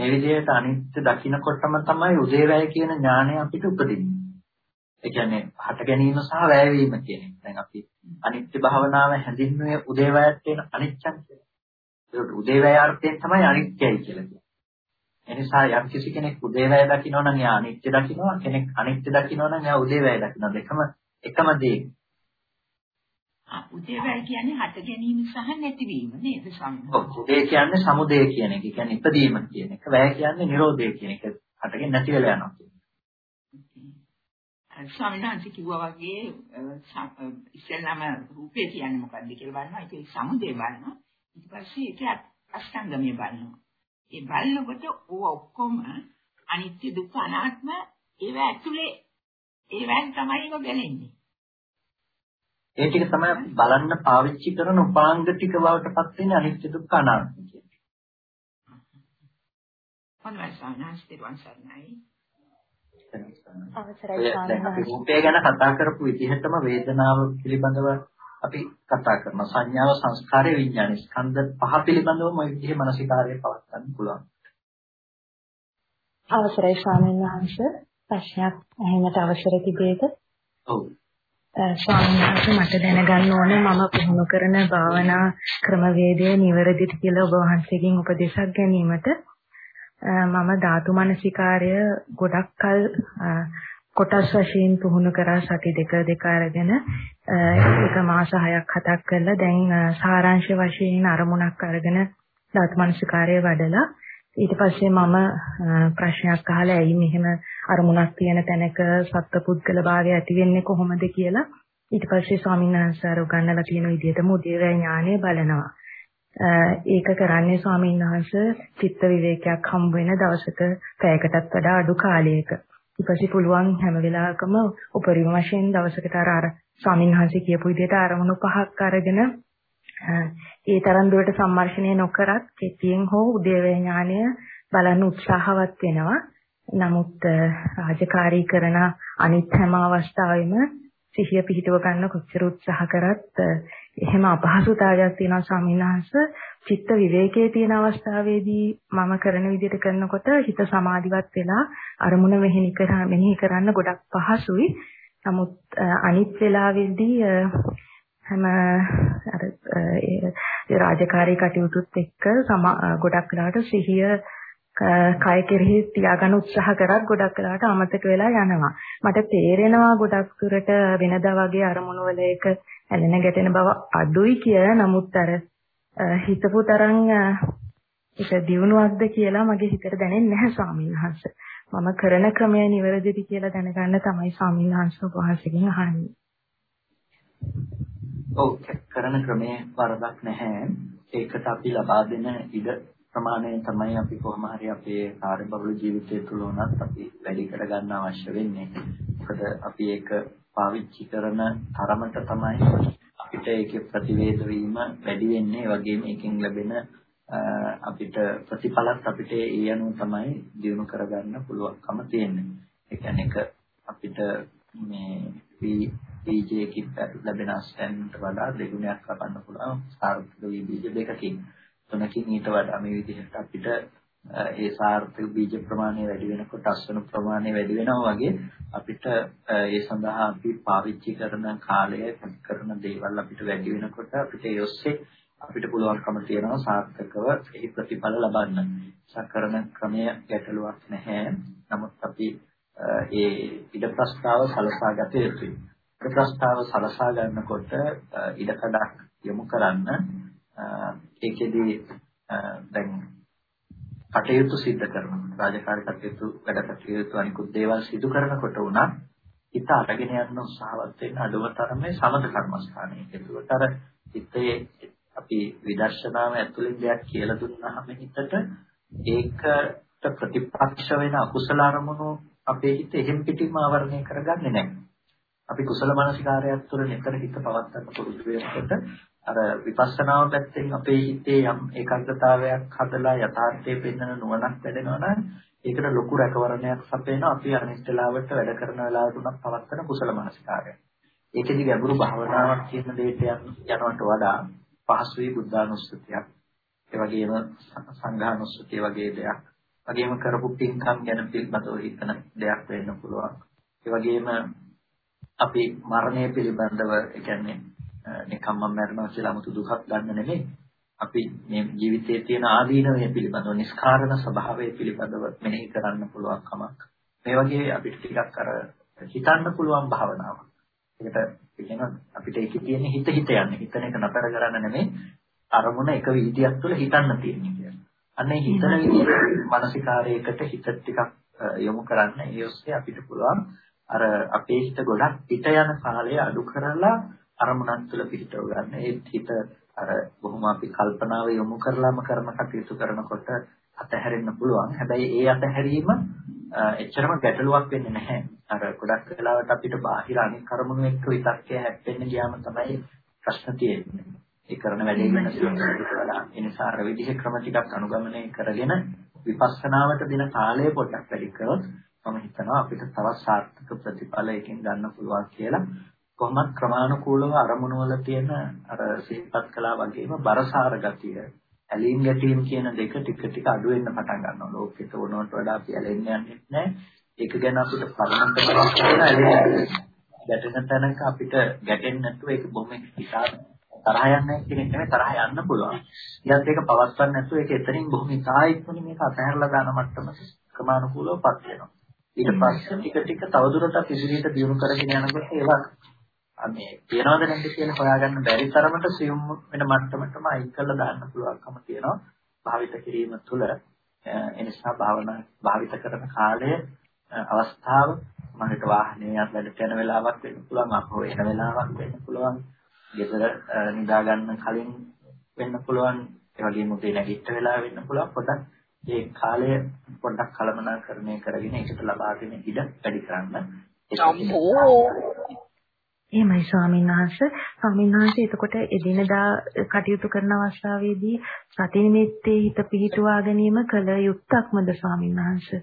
මේ විදිහට අනිත්‍ය දකින්නකොටම තමයි උදේවැය කියන ඥානය අපිට උපදින්නේ. ඒ කියන්නේ හට ගැනීම සහ වැයවීම කියන එක. දැන් අපි අනිත්‍ය භාවනාව හැඳින්වුවේ උදේවැයට තියෙන අනිච්චන් කියලා. ඒක උදේවැය අර්ථයෙන් තමයි අනිත්‍යයි කියලා කියන්නේ. එනිසා යම් කිසි කෙනෙක් උදේවැය දකිනවා නම් එයා අනිත්‍ය දකිනවා කෙනෙක් අනිත්‍ය දකිනවා නම් එයා උදේවැය දකිනවා දෙකම එකම දේ. උදේවැය කියන්නේ හට ගැනීම සහ නැතිවීම නේද ස්වාමීනි? ඔව් උදේ කියන්නේ සමුදය කියන එක. කියන්නේ ඉපදීම කියන එක. වැය කියන්නේ නිරෝධය කියන එක. හටගෙන නැති වෙලා යනවා කියන එක. ස්වාමීන් වහන්සේ කිව්වා වගේ ඉස්සෙල්ලාම රූපේ කියන්නේ මොකක්ද කියලා බලනවා. ඒක සමුදය බලනවා. ඊට පස්සේ ඒක අෂ්ටාංගමයේ බලනවා. ඒ බලනකොට ඕව ඔක්කොම අනිත්‍ය දුක්ඛ අනාත්ම ඒවා ඇතුලේ ඒවෙන් තමයි ඒක ගැලෙන්නේ. ඒ ටික තමයි බලන්න පාවිච්චි කරන උපාංග ටික බවට පත් වෙන්නේ අනිත්‍ය දුක්ඛ අනාත්ම කියන්නේ. අවසරයි ස්වාමීනි. රූපය ගැන කතා කරපු විදිහටම වේදනාව පිළිබඳව අපි කතා කරනවා. සංඥාව, සංස්කාරය, විඥාන ස්කන්ධ පහ පිළිබඳව මේ විදිහේ මානසිකාරය පවත්වන්න පුළුවන්. අවසරයි ස්වාමීන් වහන්සේ. ප්‍රශ්නයක් අහන්නට අවසර තිබේද? ඔව්. ස්වාමීන් වහන්සේ මට දැනගන්න ඕනේ මම පුහුණු කරන භාවනා ක්‍රමවේදය නිවැරදිද කියලා ඔබ වහන්සේගෙන් උපදේශක් ගැනීමට මම ධාතු මනසිකාර්ය ගොඩක් කල කොටස් වශයෙන් පුහුණු කරා සති දෙක දෙක අරගෙන එක මාස 6ක් 7ක් කරලා දැන් සාරාංශ වශයෙන් අරමුණක් අරගෙන ධාතු මනසිකාර්ය වඩලා ඊට පස්සේ මම ප්‍රශ්නයක් අහලා ඇයි මෙහෙම අරමුණක් තියෙන තැනක සත්පුද්ගල භාවය ඇති වෙන්නේ කොහොමද කියලා ඊට පස්සේ ස්වාමීන් වහන්සේ අර උගන්වලා තියෙන විදිහටම උදේවැය ඥානය බලනවා. ඒක කරන්නේ ස්වාමීන් වහන්සේ චිත්ත විවේකයක් හම්බ වෙන දවසක පැයකටත් වඩා අඩු කාලයක. ඊට පස්සේ පුළුවන් හැම වෙලාවකම උපරිම වශයෙන් දවසකට අර අර ස්වාමීන් වහන්සේ කියපු විදිහට අරමුණු පහක් අරගෙන ඒ තරම් දුරට සම්මර්ෂණය නොකරත් කෙටියෙන් හෝ උදේවැය ඥානය බලන්න උත්සාහවත් වෙනවා. නමුත් රාජකාරී කරන අනිත් හැම අවස්ථාවෙම සිහිය පිහිටව ගන්න කොච්චර උත්සාහ කරත් එහෙම අපහසුතාවයක් තියෙනවා ස්වාමීන් වහන්සේ චිත්ත විවේකයේ තියෙන අවස්ථාවේදී මම කරන විදිහට කරනකොට හිත සමාධිවත් වෙලා අරමුණ මෙහෙණි කරා මෙනෙහි කරන්න ගොඩක් පහසුයි නමුත් අනිත් වෙලාවෙදී හැම අර ඒ රාජකාරී කටයුතුත් එක්ක ගොඩක් වෙලාවට සිහිය කය කෙරෙහි තියාගන්න උත්සාහ කරත් ගොඩක් වෙලාවට අමතක වෙලා යනවා. මට තේරෙනවා ගොඩක් දුරට වෙනදා වගේ අරමුණු වල එක ඇලෙන ගැටෙන බව අඩුයි කියලා. නමුත් අර හිතපු තරම් ඒක දියුණුවක්ද කියලා මගේ හිතට දැනෙන්නේ නැහැ ස්වාමීන් වහන්සේ. මම කරන ක්‍රමය නිවැරදිද කියලා දැනගන්න තමයි ස්වාමීන් වහන්සේ වහන්සේගෙන් අහන්නේ. ඔව් කරන ක්‍රමයේ වරදක් නැහැ. ඒකට අපි ලබා දෙන ඉඩ ප්‍රමාණය තමයි අපි කොහොම හරි අපේ කාර්යබහුල ජීවිතය තුළ උනත් අපි වැඩි කර ගන්න අවශ්‍ය වෙන්නේ. මොකද අපි ඒක පාවිච්චි කරන තරමට තමයි අපිට ඒකේ ප්‍රතිවේද වීම වැඩි වෙන්නේ. ඒ වගේම ඒකෙන් ලැබෙන අපිට ප්‍රතිඵලත් අපිට ඒ අනුව තමයි දිනු කරගන්න පුළුවන්කම තියෙන්නේ. ඒ කියන්නේ අපිට මේ බීජයකින් ලැබෙන අස්තැන්ට වඩා දෙගුණයක් ලබන්න පුළුවන් සාර්ථක වී බීජ දෙකකින් තුනකින් ඊට වඩා මේ විදිහට අපිට ඒ සාර්ථක බීජ ප්‍රමාණය වැඩි වෙනකොට අස්වන ප්‍රමාණය වැඩි වෙනවා වගේ අපිට ඒ සඳහා අපි පාවිච්චි කරන කාලය කරන දේවල් අපිට වැඩි වෙනකොට අපිට ඒ ඔස්සේ අපිට පුළුවන්කම තියෙනවා සාර්ථකව එහි ප්‍රතිඵල ලබන්න. සකරන ක්‍රමය ගැටලුවක් නැහැ. නමුත් අපි ඒ ඉඩ ප්‍රස්තාව සලසා ගත යුතුයි. ප්‍රස්තාව සලසා ගන්නකොට ඉඩකඩක් යොමු කරන්න ඒකෙදී දැන් කටයුතු සිද්ධ කරනවා රාජකාරී කටයුතු වැඩ කටයුතු අනිකුත් දේවල් සිදු කරනකොට උනත් හිත අරගෙන යන උත්සාහවත් වෙන්න අඩුම තරමේ සමත කර්මස්ථානයේ. ඒකට අර හිතේ අපි විදර්ශනාව ඇතුළේ දෙයක් කියලා දුන්නාම හිතට ඒකට ප්‍රතිපක්ෂ වෙන අකුසල අරමුණු අපේ හිත එහෙම් පිටින්ම ආවරණය කරගන්නේ නැහැ. අපි කුසල මානසිකාරයක් තුළ නිතර හිත පවත්වන්න පුරුදු වෙනකොට අර විපස්සනාව පැත්තෙන් අපේ හිතේ යම් ඒකාග්‍රතාවයක් හදලා යථාර්ථයේ පෙන්වන නුවණක් වැඩෙනවා නම් ඒකට ලොකු රැකවරණයක් සපේනවා අපි අනිත් වෙලාවට වැඩ කරන වෙලාවට උනත් පවත්වන කුසල මානසිකාරය. ඒකෙදි ගැඹුරු භාවනාවක් කියන දෙයට යනවට වඩා පහසුයි බුද්ධානුස්සතියක්. ඒ වගේම සංඝානුස්සතිය වගේ දෙයක්. වගේම කරපු පින්කම් ගැන පිළිබඳව හිතන දෙයක් වෙන්න පුළුවන්. ඒ වගේම අපි මරණය පිළිබඳව ඒ කියන්නේ නිකම්ම මරණය කියලා 아무තු දුකක් ගන්න නෙමෙයි. අපි මේ ජීවිතයේ තියෙන ආදීනවය පිළිබඳව නිස්කාරණ ස්වභාවය පිළිබඳව මෙනෙහි කරන්න පුළුවන් කමක්. මේ වගේ අපිට ටිකක් අර හිතන්න පුළුවන් භාවනාවක්. ඒකට කියන අපිට ඒකේ තියෙන හිත හිත යන්නේ. හිතන එක නතර කරන්න නෙමෙයි අරමුණ එක විදියක් තුළ හිතන්න තියෙන්නේ කියලා. අන්න ඒ හිතන විදිහේ මානසිකාරයකට හිත ටිකක් යොමු කරන්න ඒ ඔස්සේ අපිට පුළුවන් අර අපේ හිත ගොඩක් පිට යන කාලය අඩු කරලා අරමුණක් තුළ පිටව ගන්න. ඒ හිත අර බොහොම අපි කල්පනාව යොමු කරලාම කරන කටයුතු කරනකොට අතහැරෙන්න පුළුවන්. හැබැයි ඒ අතහැරීම එච්චරම ගැටලුවක් වෙන්නේ නැහැ. අර ගොඩක් වෙලාවට අපිට බාහිර අනික් කර්මණු එක්ක විතක්කය හැප්පෙන්න ගියාම තමයි ප්‍රශ්න තියෙන්නේ. ඒ කරන වැඩේ වෙනස් වෙනවා. ඒ නිසා අර විදිහේ ක්‍රම ටිකක් අනුගමනය කරගෙන විපස්සනාවට දෙන කාලය පොඩ්ඩක් වැඩි කරොත් මම හිතනවා අපිට තවත් සාර්ථක ප්‍රතිඵල එකකින් ගන්න පුළුවන් කියලා. කොහොමත් ක්‍රමානුකූලව අරමුණු වල තියෙන අර සිහිපත් කළා වගේම බරසාර ගතිය ඇලීම් ගැටීම් කියන දෙක ටික ටික අඩු වෙන්න පටන් ගන්නවා. ලෝකෙට ඕනවට වඩා අපි ඇලෙන්න යන්නේ නැහැ. ඒක ගැන අපිට පරණ කරලා කියන ඇලෙන්න. ගැටෙන තැනක අපිට ගැටෙන්නේ නැතුව ඒක බොහොම හිතා තරහ යන්නේ කියන එක නෙමෙයි තරහ යන්න පුළුවන්. ඊයත් ඒක පවත්වන්න නැතුව ඒක එතනින් බොහොම ඉතායික්මනේ මේක අතහැරලා දාන මට්ටමට ක්‍රමානුකූලවපත් වෙනවා. ඊට පස්සේ ටික ටික තවදුරටත් ඉදිරියට දියුණු කරගෙන යනකොට ඒවා මේ තියනවද නැද්ද කියලා හොයාගන්න බැරි තරමට සියුම් වෙන මට්ටමටම අයින් කරලා දාන්න පුළුවන්කම තියෙනවා භාවිත කිරීම තුළ. ඒ නිසා භාවනා භාවිත කරන කාලය අවස්ථාව මකට වාහනේ වැඩට යන වෙලාවක් වෙන්න පුළුවන් අපෝ එන වෙලාවක් වෙන්න පුළුවන් ගෙදර නිදා ගන්න කලින් වෙන්න පුළුවන් ඒ වගේම උදේ නැගිට වෙලා වෙන්න පුළුවන් පොඩක් ඒ කාලය පොඩ්ඩක් කලමනාකරණය කරගෙන ඒකට ලබා දෙන ඉඩ වැඩි කරන්න එහෙමයි ස්වාමීන් වහන්සේ. ස්වාමීන් වහන්සේ එතකොට එදිනදා කටයුතු කරන අවස්ථාවේදී සති නිමිත්තේ හිත පිහිටුවා ගැනීම කල යුක්තක්මද ස්වාමීන් වහන්සේ?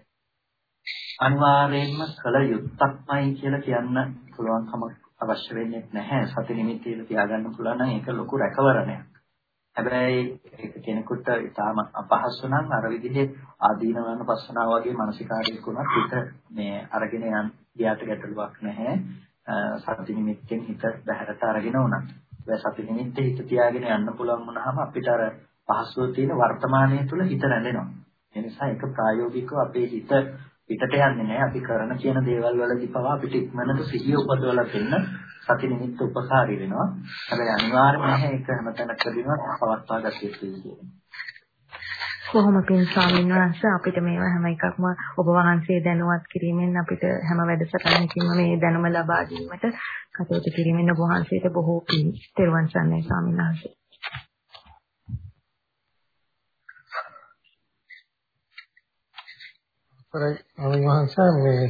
අනිවාර්යයෙන්ම කල යුක්තක්මයි කියලා කියන්න පුළුවන්කම අවශ්‍ය වෙන්නේ නැහැ. සති නිමිත්තේ තියාගන්න පුළුවන් නම් ඒක ලොකු රැකවරණයක්. හැබැයි ඒක කෙනෙකුට ඊටාම අපහසු නම් අර විදිහේ ආදීනවන පස්සනාව වගේ මානසිකාරයක් උනත් හිත මේ අරගෙන යන ගියාට ගැටලුවක් නැහැ. සති නිමිත්තෙන් හිත බහැරට අරගෙන උනත්. ඒ සති නිමිත්තේ හිත තියාගෙන යන්න පුළුවන් වුණාම අපිට අර පහසුව තියෙන වර්තමානයේ තුල හිත රැඳෙනවා. ඒ නිසා ඒක ප්‍රායෝගිකව අපේ හිත පිටට යන්නේ නැහැ. අපි කරන කියන දේවල් වලදී පවා අපිට ඉක්මනට සිහිය උපදවලා දෙන්න සති නිමිත්ත උපකාරී වෙනවා. හැබැයි අනිවාර්යයෙන්ම නැහැ ඒක හැමතැනකදීම පවත්වා ගත යුතුයි කියන්නේ. කොහොම පින් ස්වාමීන් වහන්සේ අපිට මේවා හැම එකක්ම ඔබ වහන්සේ දැනුවත් කිරීමෙන් අපිට හැම වැඩසටහනකින්ම මේ දැනුම ලබා දීමට කටයුතු කිරීමෙන් ඔබ වහන්සේට බොහෝ පින් තෙරුවන් සරණයි ස්වාමීන් වහන්සේ. අපරයි ස්වාමීන් වහන්සේ මේ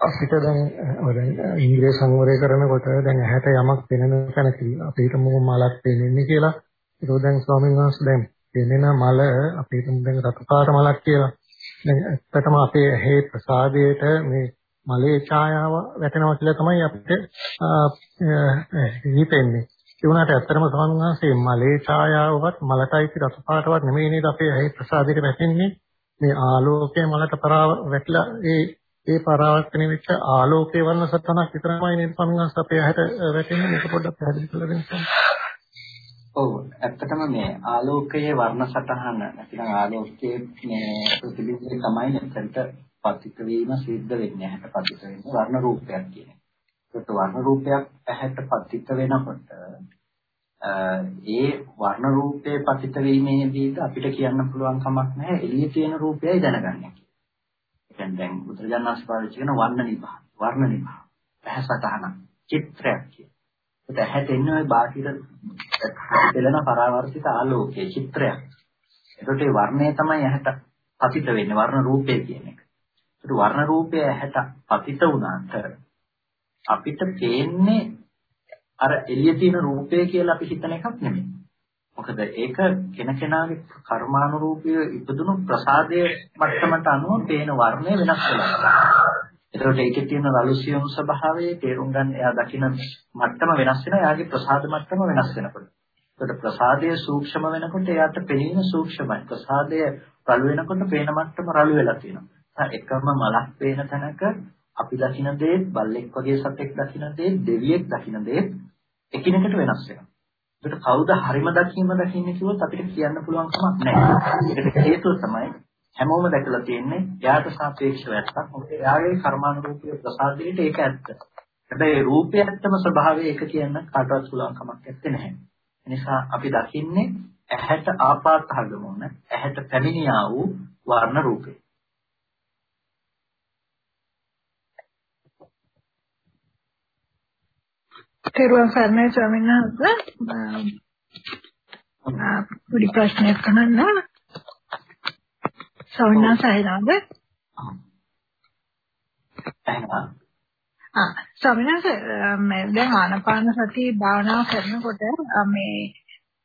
අපිට දැන් ඉන්ද්‍රිය සංවරය කරනකොට දැන් ඇහැට යමක් පෙනෙන තැනක අපිට මොකක් මලක් පෙනෙන්නේ කියලා ඒක දැන් ස්වාමීන් වහන්සේ දැන් පෙනෙන මල අපේ දැන් රතු පාට මලක් කියලා. දැන් ඇත්තටම අපේ ඇහි ප්‍රසාදයට මේ මලේ ඡායාව වැටෙනවා කියලා තමයි අපිට හිතෙන්නේ. ඒ වුණාට ඇත්තටම ස්වාමීන් වහන්සේ මලේ ඡායාවවත් මලටයි රතු පාටවත් නෙමෙයි නේද අපේ ඇහි ප්‍රසාදයට වැටෙන්නේ. මේ ආලෝකයේ මලට පරාව වැටලා ඒ ඒ පරාවර්තන වෙච්ච ආලෝකයේ වර්ණ සතනක් විතරමයි නේද ස්වාමීන් වහන්සේ අපේ ඇහැට වැටෙන්නේ මේක පොඩ්ඩක් පැහැදිලි කරලා දෙන්න. ඔව් ඇත්තටම මේ ආලෝකයේ වර්ණ සටහන නැතිනම් ආලෝකයේ මේ ප්‍රතිබිම්බය තමයි මෙතනට පතිත වීම සිද්ධ වෙන්නේ ඇහැට පතිත වෙන්නේ වර්ණ රූපයක් කියන එක. ඒකට වර්ණ රූපයක් ඇහැට පතිත වෙනකොට ඒ වර්ණ රූපයේ පතිත වීමේදී අපිට කියන්න පුළුවන් කමක් නැහැ එළියේ තියෙන රූපයයි දැනගන්නේ. ඒ දැන් බුදුරජාණන් පාවිච්චි කරන වර්ණ නිභා වර්ණ නිභා ඇහැ සටහන චිත්‍රයක් කියන. ඒක ඇහැට එන්නේ ওই බාහිර පෙළෙන පරාවර්තිත ආලෝකයේ චිත්‍රයක්. ඒකට ඒ වර්ණය තමයි ඇහැට පතිත වෙන්නේ වර්ණ රූපය කියන එක. ඒකට වර්ණ රූපය ඇහැට පතිත වුණාට අපිට පේන්නේ අර එළිය තියෙන රූපය කියලා අපි හිතන එකක් නෙමෙයි. මොකද ඒක කෙනකෙනාගේ කර්මානුරූපීව ඉපදුණු ප්‍රසාදයේ මට්ටමට අනුව පේන වර්ණය වෙනස් වෙනවා. එතකොට ඒකේ තියෙන රළුසියුම් ස්වභාවය තේරුම් ගන්න එයා දකින මට්ටම වෙනස් වෙනවා. එයාගේ ප්‍රසාද මට්ටම වෙනස් වෙනකොට. එතකොට ප්‍රසාදය සූක්ෂම වෙනකොට එයාට පෙනීම සූක්ෂමයි. ප්‍රසාදය රළු වෙනකොට පේන මට්ටම රළු වෙලා තියෙනවා. එකම මලක් පේන තැනක අපි දකින දේ බල්ලෙක් වගේ සතෙක් දකින දේ දෙවියෙක් දකින දේ එකිනෙකට වෙනස් වෙනවා. ඒකට කවුද හරිම දකීම දකින්නේ කිව්වොත් අපිට කියන්න පුළුවන් කමක් නැහැ. ඒකට හේතුව තමයි හැමෝම දැකලා තියෙන්නේ එයාට සාපේක්ෂව ඇත්තක්. මොකද එයාගේ කර්මානුරූපී ප්‍රසාදයට ඒක ඇත්ත. හැබැයි රූපයත්තම ස්වභාවය ඒක කියන්න කාටවත් පුළුවන් කමක් නැත්තේ නැහැ. ඒ නිසා අපි දකින්නේ ඇහැට ආපාතහගම වුණ ඇහැට පැමිණියා වූ වර්ණ රූපේ. තෙරුවන් සරණයි ස්වාමීන් වහන්සේ. පොඩි ප්‍රශ්නයක් අහන්න. ස්වාමීන්? එහෙනම් ආ ස්වාමීන් වහන්සේ මේ දැන් ආනපාන සතිය භාවනාව කරනකොට මේ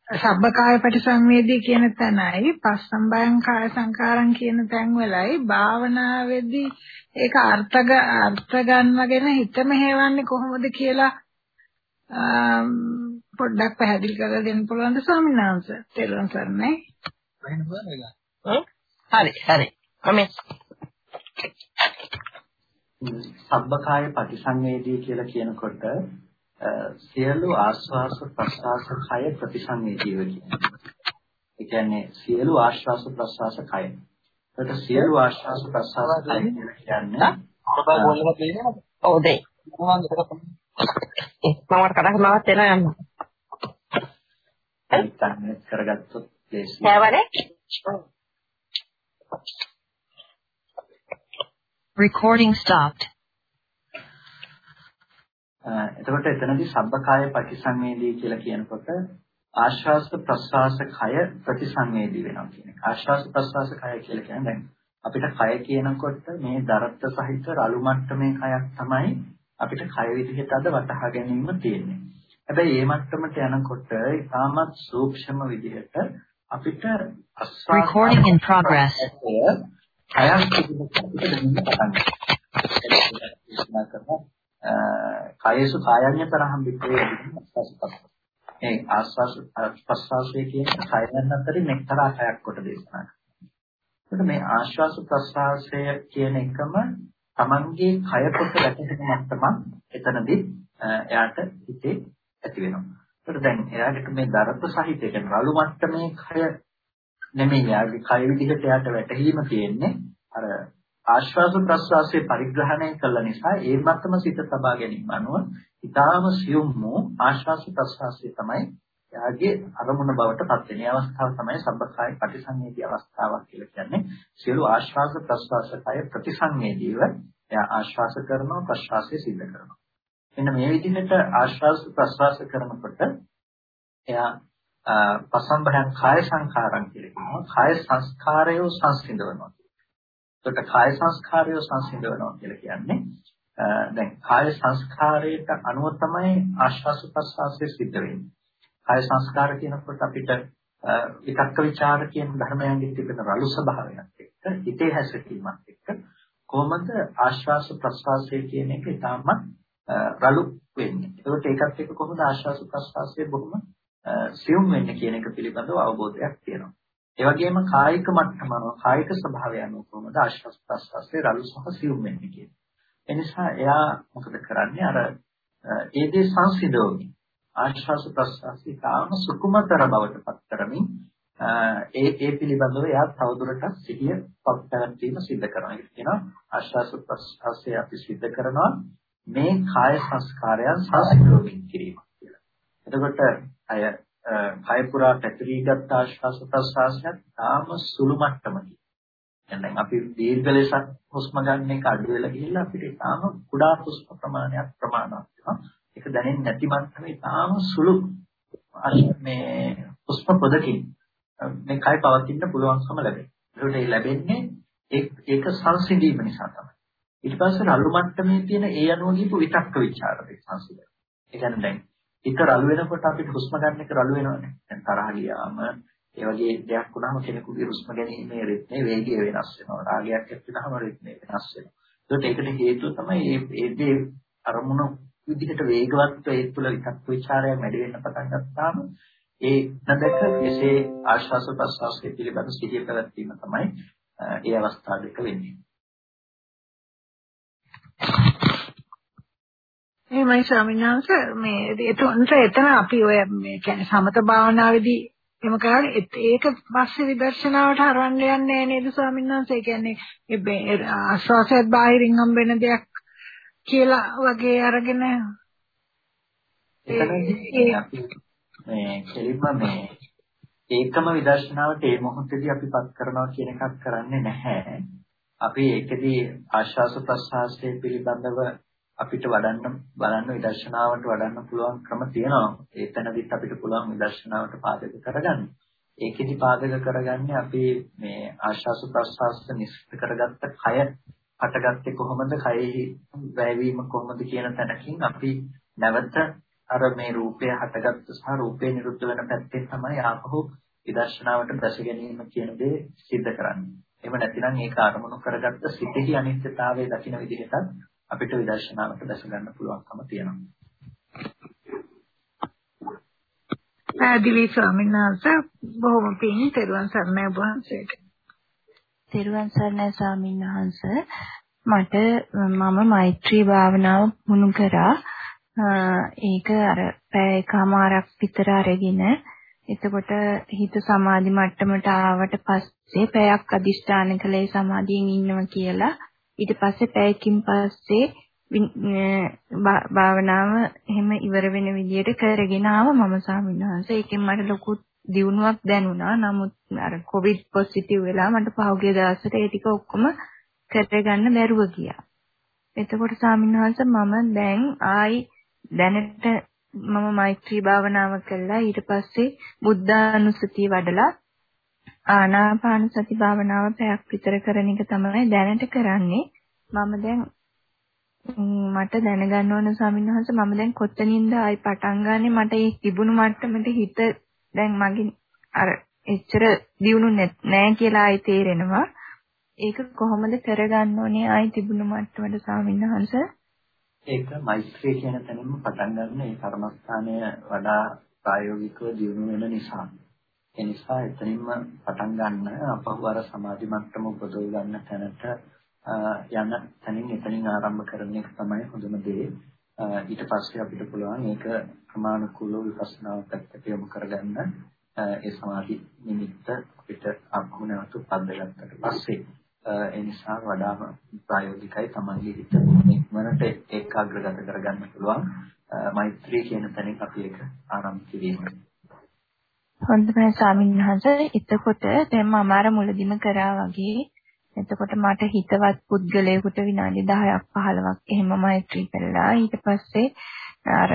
සබ්බකාය පටිසංවේදී කියන තැනයි පස්සම්බයං කාය සංකාරං කියන තැන් වලයි භාවනාවේදී ඒක අර්ථ අර්ථ ගන්නගෙන හිත මෙහෙවන්නේ කොහොමද කියලා පොඩ්ඩක් පැහැදිලි කරලා දෙන්න පුළුවන්ද ස්වාමීන් වහන්සේ? තෙරුවන් සරණයි. හරි හරි. මම සබ්බකාය පටිසංවේදී කියලා කියනකොට සියලු ආස්වාස ප්‍රස්වාස කය ප්‍රතිසංවේදීව කියන්නේ. ඒ කියන්නේ සියලු ආශ්වාස ප්‍රස්වාස කය. ඒකට සියලු ආශ්වාස ප්‍රස්වාස කය කියලා කියන්නේ ඔව් දෙයි. මම කතා කරනවත් එන යන්න. හිතන්නේ කරගත්තොත් ලේසි. නෑවනේ. Recording stopped. එතකොට එතනදී සබ්බකාය ප්‍රතිසංවේදී කියලා කියනකොට ආශ්වාස ප්‍රශ්වාස කය ප්‍රතිසංවේදී වෙනවා කියන එක. ආශ්වාස ප්‍රශ්වාස කය කියලා කියන්නේ දැන් අපිට කය කියනකොට මේ දරත්ත සහිත රළු මට්ටමේ කයක් තමයි අපිට කය විදිහට අද වටහා ගැනීම තියෙන්නේ. හැබැයි මේ මට්ටමට යනකොට ඉතාමත් සූක්ෂම විදිහට අපිට Recording in progress. කයසු කායඤ්ඤතරහම් වික්‍රේ ආස්වාස් ඒ ආස්වාස් ප්‍රස්වාසයේ කියන කයයන් අතරින් එක්තරා කයක් කොට දේශනා කරනවා. මේ ආශ්වාස ප්‍රස්වාසය කියන එකම Tamanගේ කය කොට වැටෙන මට්ටමක් එතනදී එයාට හිතේ ඇති වෙනවා. ඒකට දැන් එයාට මේ දරත සහිත කියන රළු මට්ටමේ කය නෙමෙයි එයාගේ කය විදිහට එයාට වැටහීම තියෙන්නේ අර ආශ්වාස ප්‍රශ්වාසයේ පරිග්‍රහණය කළ නිසා ඒ මතම සිත තබා ගැනීම අනුව ඊටාම සියුම් වූ ආශ්වාස ප්‍රශ්වාසය තමයි එයාගේ අරමුණ බවට පත් වෙන අවස්ථාව තමයි සබ්බකාය ප්‍රතිසංවේදී අවස්ථාවක් කියලා කියන්නේ. සියලු ආශ්වාස ප්‍රශ්වාසකය ප්‍රතිසංවේදීව එයා ආශ්වාස කරනවා ප්‍රශ්වාසය සිද්ධ කරනවා. එන්න මේ විදිහට ආශ්වාස ප්‍රශ්වාස කරනකොට එයා පසම්බයං කාය සංඛාරම් කියලා කියනවා. කාය සංස්කාරය සංසිඳවනවා. එතකොට කාය සංස්කාරය සංසිඳවනවා කියලා කියන්නේ දැන් කාය සංස්කාරයට අනුව තමයි ආශ්වාස ප්‍රශ්වාසය සිද්ධ වෙන්නේ. කාය සංස්කාර කියනකොට අපිට විතක්ක ਵਿਚාර කියන ධර්මයන්ගේ තිබෙන රළු ස්වභාවයක් එක්ක හිතේ හැසිරීමක් එක්ක කොහොමද ආශ්වාස ප්‍රශ්වාසය කියන එක ඊටමත් රළු වෙන්නේ. ඒකට ඒකත් එක්ක කොහොමද ආශ්වාස ප්‍රශ්වාසය බොහොම සියුම් වෙන්නේ කියන එක පිළිබඳව අවබෝධයක් තියෙනවා. ඒ වගේම කායික මට්ටම අනුව කායික ස්වභාවය අනුව කොහොමද ආශ්වාස ප්‍රශ්වාසයේ රළු සහ සියුම් වෙන්නේ කියන්නේ. ඒ නිසා එයා මොකද කරන්නේ අර ඒ දේ සංසිඳවමින් ආශ්වාස ප්‍රශ්වාසී තාම සුකුමතර බවට පත් කරමින් ඒ ඒ පිළිබඳව එයා තවදුරටත් සිහිය පවත්වීම සිද්ධ කරනවා. ඒක කියනවා ආශ්වාස ප්‍රශ්වාසය අපි සිද්ධ කරනවා මේ කාය සංස්කාරයන් සංසිඳවමින් කිරීම කියලා. එතකොට අය කය පුරා පැතිරීගත් ආශ්වාස ප්‍රශ්වාසයත් තාම සුළු මට්ටමකින්. දැන් අපි දීර්ඝ ලෙස හුස්ම ගන්න එක අඩු වෙලා ගිහිල්ලා අපිට තාම කුඩා හුස්ම ප්‍රමාණයක් ප්‍රමාණවත් වෙනවා. ඒක දැනෙන්නේ නැති මට්ටමේ තාම සුළු මේ හුස්ම පොදකින් මේ කය පවතින්න පුළුවන්කම ලැබෙනවා. ඒකට ඒ ලැබෙන්නේ ඒක සංසිඳීම නිසා තමයි. ඊට පස්සේ රළු මට්ටමේ තියෙන ඒ අනුව ගිහපු විතක්ක ਵਿਚාර දෙක සංසිඳන. ඒ කියන්නේ දැන් හිත රළු වෙනකොට අපිට හුස්ම ගන්න එක රළු වෙනවනේ. දැන් තරහ ගියාම ඒ වගේ දෙයක් වුණාම කෙනෙකුගේ හුස්ම ගැනීමේ රිද්මේ වේගය වෙනස් වෙනවා. රාගයක් ඇතිවෙනම රිද්මේ වෙනස් වෙනවා. ඒකට ඒකට හේතුව තමයි මේ මේ අරමුණු විදිහට වේගවත් ඒ තුළ විතක් ਵਿਚාරයක් වැඩි වෙන්න පටන් ගත්තාම ඒ නැදක එසේ ආශ්වාස ප්‍රශ්වාසයේ පිළිබඳ සිහිය පැවැත්වීම තමයි ඒ අවස්ථාව දෙක වෙන්නේ. එහෙමයි ස්වාමීන් වහන්සේ මේ එතකොට එතන අපි ඔය මේ කියන්නේ සමත භාවනාවේදී එහෙම කරන්නේ ඒක පස්සේ විදර්ශනාවට හරවන්න යන්නේ නේද ස්වාමීන් වහන්සේ? ඒ කියන්නේ ආස්වාසයත් බාහිරින් හම්බෙන දෙයක් කියලා වගේ අරගෙන එතනදී අපි මේ කෙලින්ම මේ ඒකම විදර්ශනාවට ඒ මොහොතේදී අපිපත් කරනවා කියන එකක් කරන්නේ නැහැ. අපි ඒකෙදී ආශ්වාස ප්‍රශ්වාසයේ පිළිබඳව අපිට වඩන්න බලන්න විදර්ශනාවට වඩන්න පුළුවන් ක්‍රම තියෙනවා. ඒතනදිත් අපිට පුළුවන් විදර්ශනාවට පාදක කරගන්න. ඒකෙදි පාදක කරගන්නේ අපි මේ ආශ්වාස ප්‍රශ්වාස නිශ්චිත කරගත්ත කය හටගත්තේ කොහොමද? කයෙහි වැයවීම කොහොමද කියන තැනකින් අපි නැවත අර මේ රූපය හටගත්ත සහ රූපේ නිරුද්ධ වෙන පැත්තෙන් තමයි ආපහු විදර්ශනාවට දැස ගැනීම කියන දේ सिद्ध කරන්නේ. එහෙම නැතිනම් ඒක අරමුණු කරගත්ත සිතෙහි අනිත්‍යතාවය දකින විදිහට අපිට විදර්ශනාවට දැස ගන්න පුළුවන්කම තියෙනවා. පැහැදිලි ස්වාමීන් වහන්සේ බොහොම පිං තෙරුවන් සරණයි වහන්සේට. තෙරුවන් සරණයි ස්වාමීන් වහන්සේ. මට මම මෛත්‍රී භාවනාව පුහුණු කරා. ඒක අර පැය එකමාරක් විතර අරගෙන. එතකොට හිත සමාධි මට්ටමට ආවට පස්සේ පැයක් අදිෂ්ඨාන කළේ සමාධියෙන් ඉන්නවා කියලා. ඊට පස්සේ පැයකින් පස්සේ භාවනාව එහෙම ඉවර වෙන විදියට කරගෙන ආව මම ස්වාමීන් ඒකෙන් මට ලොකු දියුණුවක් දැනුණා. නමුත් අර කොවිඩ් පොසිටිව් වෙලා මට පහුගිය දවස්වල ඒ ටික ඔක්කොම කරගන්න බැරුව ගියා. එතකොට ස්වාමීන් මම දැන් ආයි දැනට මම මෛත්‍රී භාවනාව කළා ඊට පස්සේ බුද්ධානුස්සතිය වඩලා ආනාපාන සති භාවනාව පැයක් විතර කරන එක තමයි දැනට කරන්නේ මම දැන් මට දැනගන්න ඕන ස්වාමීන් වහන්සේ මම දැන් කොතනින්ද ආයි පටන් ගන්නෙ මට ඒ තිබුණු මට්ටමට හිත දැන් මගින් අර එච්චර දියුණු නෑ කියලා ආයි තේරෙනවා ඒක කොහොමද කරගන්න ඕනේ ආයි තිබුණු මට්ටමට ස්වාමීන් වහන්සේ ඒක මෛත්‍රිය කියන තැනින්ම පටන් ගන්න ඒ කර්මස්ථානය වඩා ප්‍රායෝගිකව දියුණු වෙන නිසා. ඒ නිසා එතනින්ම පටන් ගන්න අපහු අර සමාධි මට්ටම උපදව ගන්න තැනට යන තැනින් එතනින් ආරම්භ කරන එක තමයි හොඳම දේ. ඊට පස්සේ අපිට පුළුවන් ඒක ප්‍රමාණිකූලව විපස්සනා පැත්තට යොමු කරගන්න. ඒ සමාධි නිමිත්ත අපිට අභු නැවත උපද්දගත්තට පස්සේ. ඒ නිසා වඩාම ප්‍රායෝගිකයි තමන්ගේ හිත ඉක්මනට ඒකාග්‍රගත කරගන්න පුළුවන්. මෛත්‍රී කියන තැනින් අපි ඒක ආරම්භ කිරීම. හොඳයි ස්වාමීන් වහන්සේ එතකොට දැන් මම අර මුලදිම කරා වගේ එතකොට මට හිතවත් පුද්ගලයෙකුට විනාඩි 10ක් 15ක් එහෙම මෛත්‍රී කළා ඊට පස්සේ අර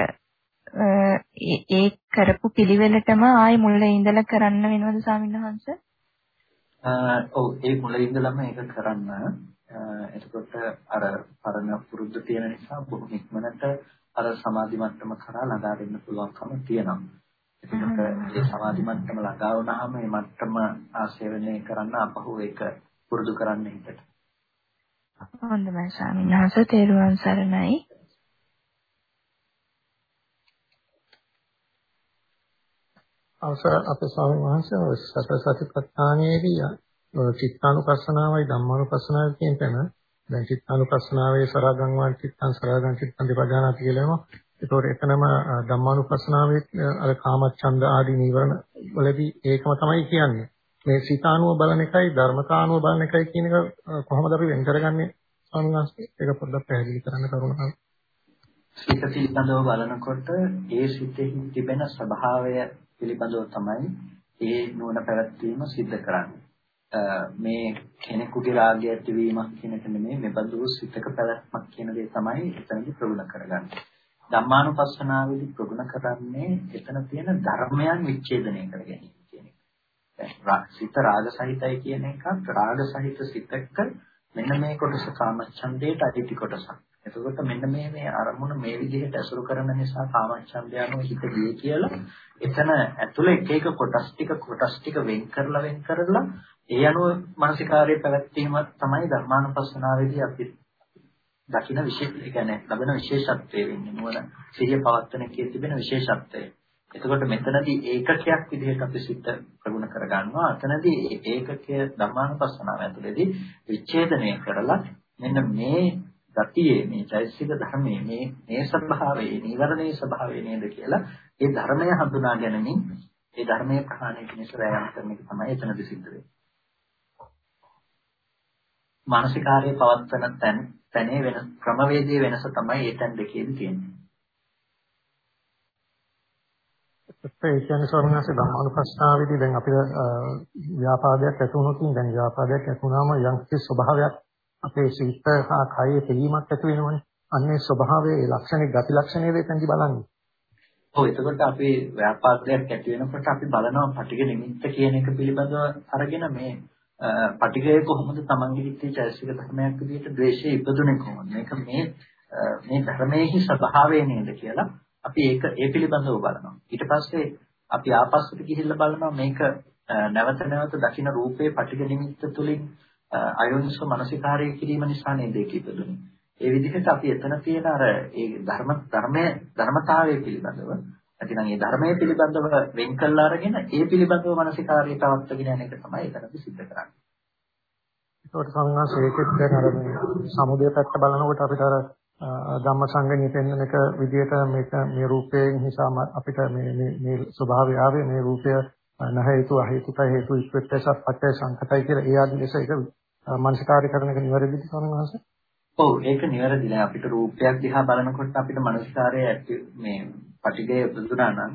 ඒ කරපු පිළිවෙලටම ආයි මුල ඉඳලා කරන්න වෙනවද ස්වාමීන් වහන්සේ ඔව් ඒ මුලින් ඉඳලම ඒක කරන්න. එතකොට අර පරණ පුරුද්ද තියෙන නිසා බොහොම ඉක්මනට අර සමාධි මට්ටම කරා ළඟා වෙන්න පුළුවන්කම තියෙනවා. එතකොට මේ සමාධි මට්ටම ළඟා වුණාම මේ මට්ටම ආශේවනය කරන්න අපහු ඒක පුරුදු කරන්න හිතට. හොඳයි ස්වාමීන් වහන්සේ තේරුවන් සරණයි. අවසර අපේ ස්වාමීන් වහන්සේ සතර සතිපට්ඨානයේදී චිත්තානුපස්සනාවයි ධම්මානුපස්සනාවයි කියන තැන දැන් චිත්තානුපස්සනාවේ සරාගං වාන් චිත්තං සරාගං චිත්තං දෙපදානාති කියලා එනවා. ඒතකොට එතනම ධම්මානුපස්සනාවේ අර කාමච්ඡන්ද ආදී නීවරණ වලදී ඒකම තමයි කියන්නේ. මේ සිතානුව බලන එකයි ධර්මතානුව බලන එකයි කියන එක කොහොමද අපි වෙන් කරගන්නේ ස්වාමීන් වහන්සේ? ඒක පොඩ්ඩක් පැහැදිලි කරන්න කරුණාකරලා. සිත පිළිබඳව බලනකොට ඒ සිතෙහි තිබෙන ස්වභාවය පිළිබඳව තමයි ඒ නුවණ පැවැත්වීම සිද්ධ කරන්නේ. මේ කෙනෙකුගේ රාගය ඇතිවීමක් කියන එක නෙමෙයි මෙබඳු සිතක පැවැත්මක් කියන දේ තමයි එතනදි ප්‍රගුණ කරගන්නේ. ධම්මානුපස්සනාවේදී ප්‍රගුණ කරන්නේ එතන තියෙන ධර්මයන් විච්ඡේදනය කර ගැනීම කියන එක. දැන් සිත රාග සහිතයි කියන එකත් රාග සහිත සිතක මෙන්න මේ කොටස කාමච්ඡන්දයට අයිති කොටසක්. එතකොට මෙන්න මේ මේ අරමුණ මේ විදිහට ඇසුරු කරන නිසා කාමච්ඡන්දය අනුව හිත ගියේ කියලා එතන ඇතුළේ එක එක කොටස් ටික කොටස් ටික වෙන් කරලා වෙන් කරලා ඒ අනුව මානසිකාර්යය පැවැත්වීම තමයි ධර්මානුපස්සනාවේදී අපි දකින විශේෂ ඒ කියන්නේ ලබන විශේෂත්වය වෙන්නේ නුවණ සිහිය පවත්තන කී තිබෙන විශේෂත්වය. එතකොට මෙතනදී ඒකකයක් විදිහට අපි සිත ප්‍රගුණ කර ගන්නවා. අතනදී ඒකකය ධර්මානුපස්සනාව ඇතුළේදී විච්ඡේදනය කරලා මෙන්න මේ ගතියේ මේ චෛතසික ධර්මයේ මේ මේ ස්වභාවයේ නිවරණේ ස්වභාවය නේද කියලා ඒ ධර්මය හඳුනා ගැනීමෙන් ඒ ධර්මයේ ප්‍රහාණය පිණිස වෑයම් කරන එක තමයි එතනදි සිද්ධ වෙන්නේ. මානසිකාර්යය පවත්වන තැන තැනේ වෙන ක්‍රමවේදයේ වෙනස තමයි ඒ තැන් දෙකේදී තියෙන්නේ. ඒ කියන්නේ ස්වාමීන් ධම්මානුපස්සනාවේදී දැන් අපිට ව්‍යාපාදයක් ඇති වුණොත් දැන් ව්‍යාපාදයක් ඇති වුණාම යම් කිසි ස්වභාවයක් අපේ සිත හා කයේ තේීමක් ඇති වෙනවනේ. අන්නේ ස්වභාවයේ ලක්ෂණේ ගති ලක්ෂණේ දෙතෙන්දි බලන්නේ. ඔව් එතකොට අපි ව්‍යාපාදයක් ඇති වෙනකොට අපි බලනවා පටිඝ නිමිත්ත කියන එක පිළිබඳව අරගෙන මේ පටිඝය කොහොමද Tamange හිතේ චෛතසික ධර්මයක් විදිහට ද්වේෂය ඉපදුනේ කොහොමද? මේක මේ මේ ධර්මයේ ස්වභාවය නේද කියලා අපි ඒක ඒ පිළිබඳව බලනවා. ඊට පස්සේ අපි ආපස්සට ගිහිල්ලා බලනවා මේක නැවත නැවත දකින්න රූපේ පටිඝ නිමිත්ත තුලින් අයෝනිස මනසිකාරය කිරීම නිසා නේද ඒක ඉපදුනේ. ඒ විදිහට අපි එතන තියෙන අර ඒ ධර්ම ධර්මයේ ධර්මතාවය පිළිබඳව නැතිනම් ඒ ධර්මයේ පිළිබඳව වෙන් කළා අරගෙන ඒ පිළිබඳව මනසිකාරය පවත්වාගෙන යන එක තමයි එතනදී සිද්ධ කරන්නේ. ඒකට සංඝාසයේකෙත් දැන් අර මේ සමුදය පැත්ත බලනකොට අපිට අර ධම්මසංගණී පෙන්වන එක විදිහට මේක මේ රූපයෙන් නිසා අපිට මේ මේ මේ ස්වභාවය ආවේ. මේ රූපය නැහ හේතු අහේතුක හේතු ඉක්වෙට්ටස පට්ටය සංකතයි කියලා ඒ ආදී ලෙස ඒක මනසකාරී කරන එක නිවැරදිද ස්වාමීන් ඔව් ඒක නිවැරදි නෑ. අපිට රූපයක් දිහා බලනකොට අපිට මනසකාරය ඇති මේ පටිගය උපදුනා නම්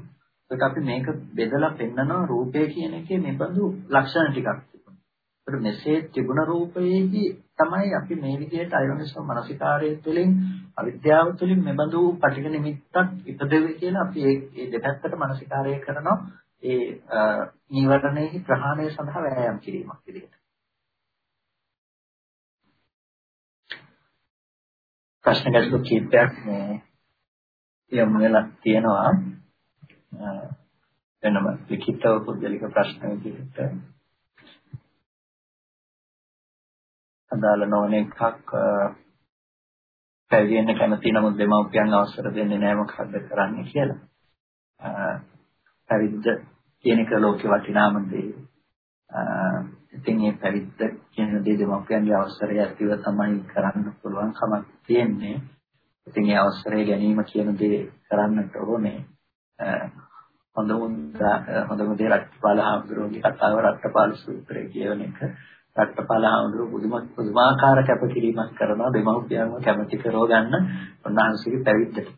ඒක අපි මේක බෙදලා පෙන්නනවා රූපය කියන එකේ මෙබඳු ලක්ෂණ ටිකක්. ඒකට මෙසේ තිබුණ රූපයේදී තමයි අපි මේ විදිහට අයෝනිසෝ මනසිකාරය තුළින් අවිද්‍යාව තුළින් මෙබඳු පටිඝ නිමිත්තක් ඉපදෙවේ කියලා අපි ඒ දෙපැත්තට මනසිකාරය කරනවා. ඒ නීවරණයේ ප්‍රහාණය සඳහා වෑයම් කිරීමක් විදිහට. ප්‍රශ්න ගැටළු කීපයක් මේ යොමු වෙලා තියෙනවා. වෙනම ලිඛිතව පුද්ගලික ප්‍රශ්න විදිහට. අදාළ නොවන එකක් පැවිදි වෙන්න කැමති නමුත් දෙමව්පියන් අවසර දෙන්නේ නැහැ මොකද්ද කරන්න කියලා. පැවිද්ද කියන එක ලෝකේ වටිනාම දේ. ඉතින් මේ පැවිද්ද කියන දේ දෙමව්පියන්ගේ අවසරය ඇතිව තමයි කරන්න පුළුවන් කමක් තියෙන්නේ. ඉතින් මේ අවසරය ගැනීම කියන දේ කරන්නට ඕනේ. හොඳම හොඳම දේ රත්පාල හාමුදුරුවෝගේ කතාව රත්පාල සූත්‍රය කියන එක. රට්ටපාල හාමුදුරුවෝ පුදුම පුදුමාකාර කැපකිරීමක් කරනවා දෙමව්පියන්ව කැමති කරව ගන්න උන්වහන්සේගේ පැවිද්දට.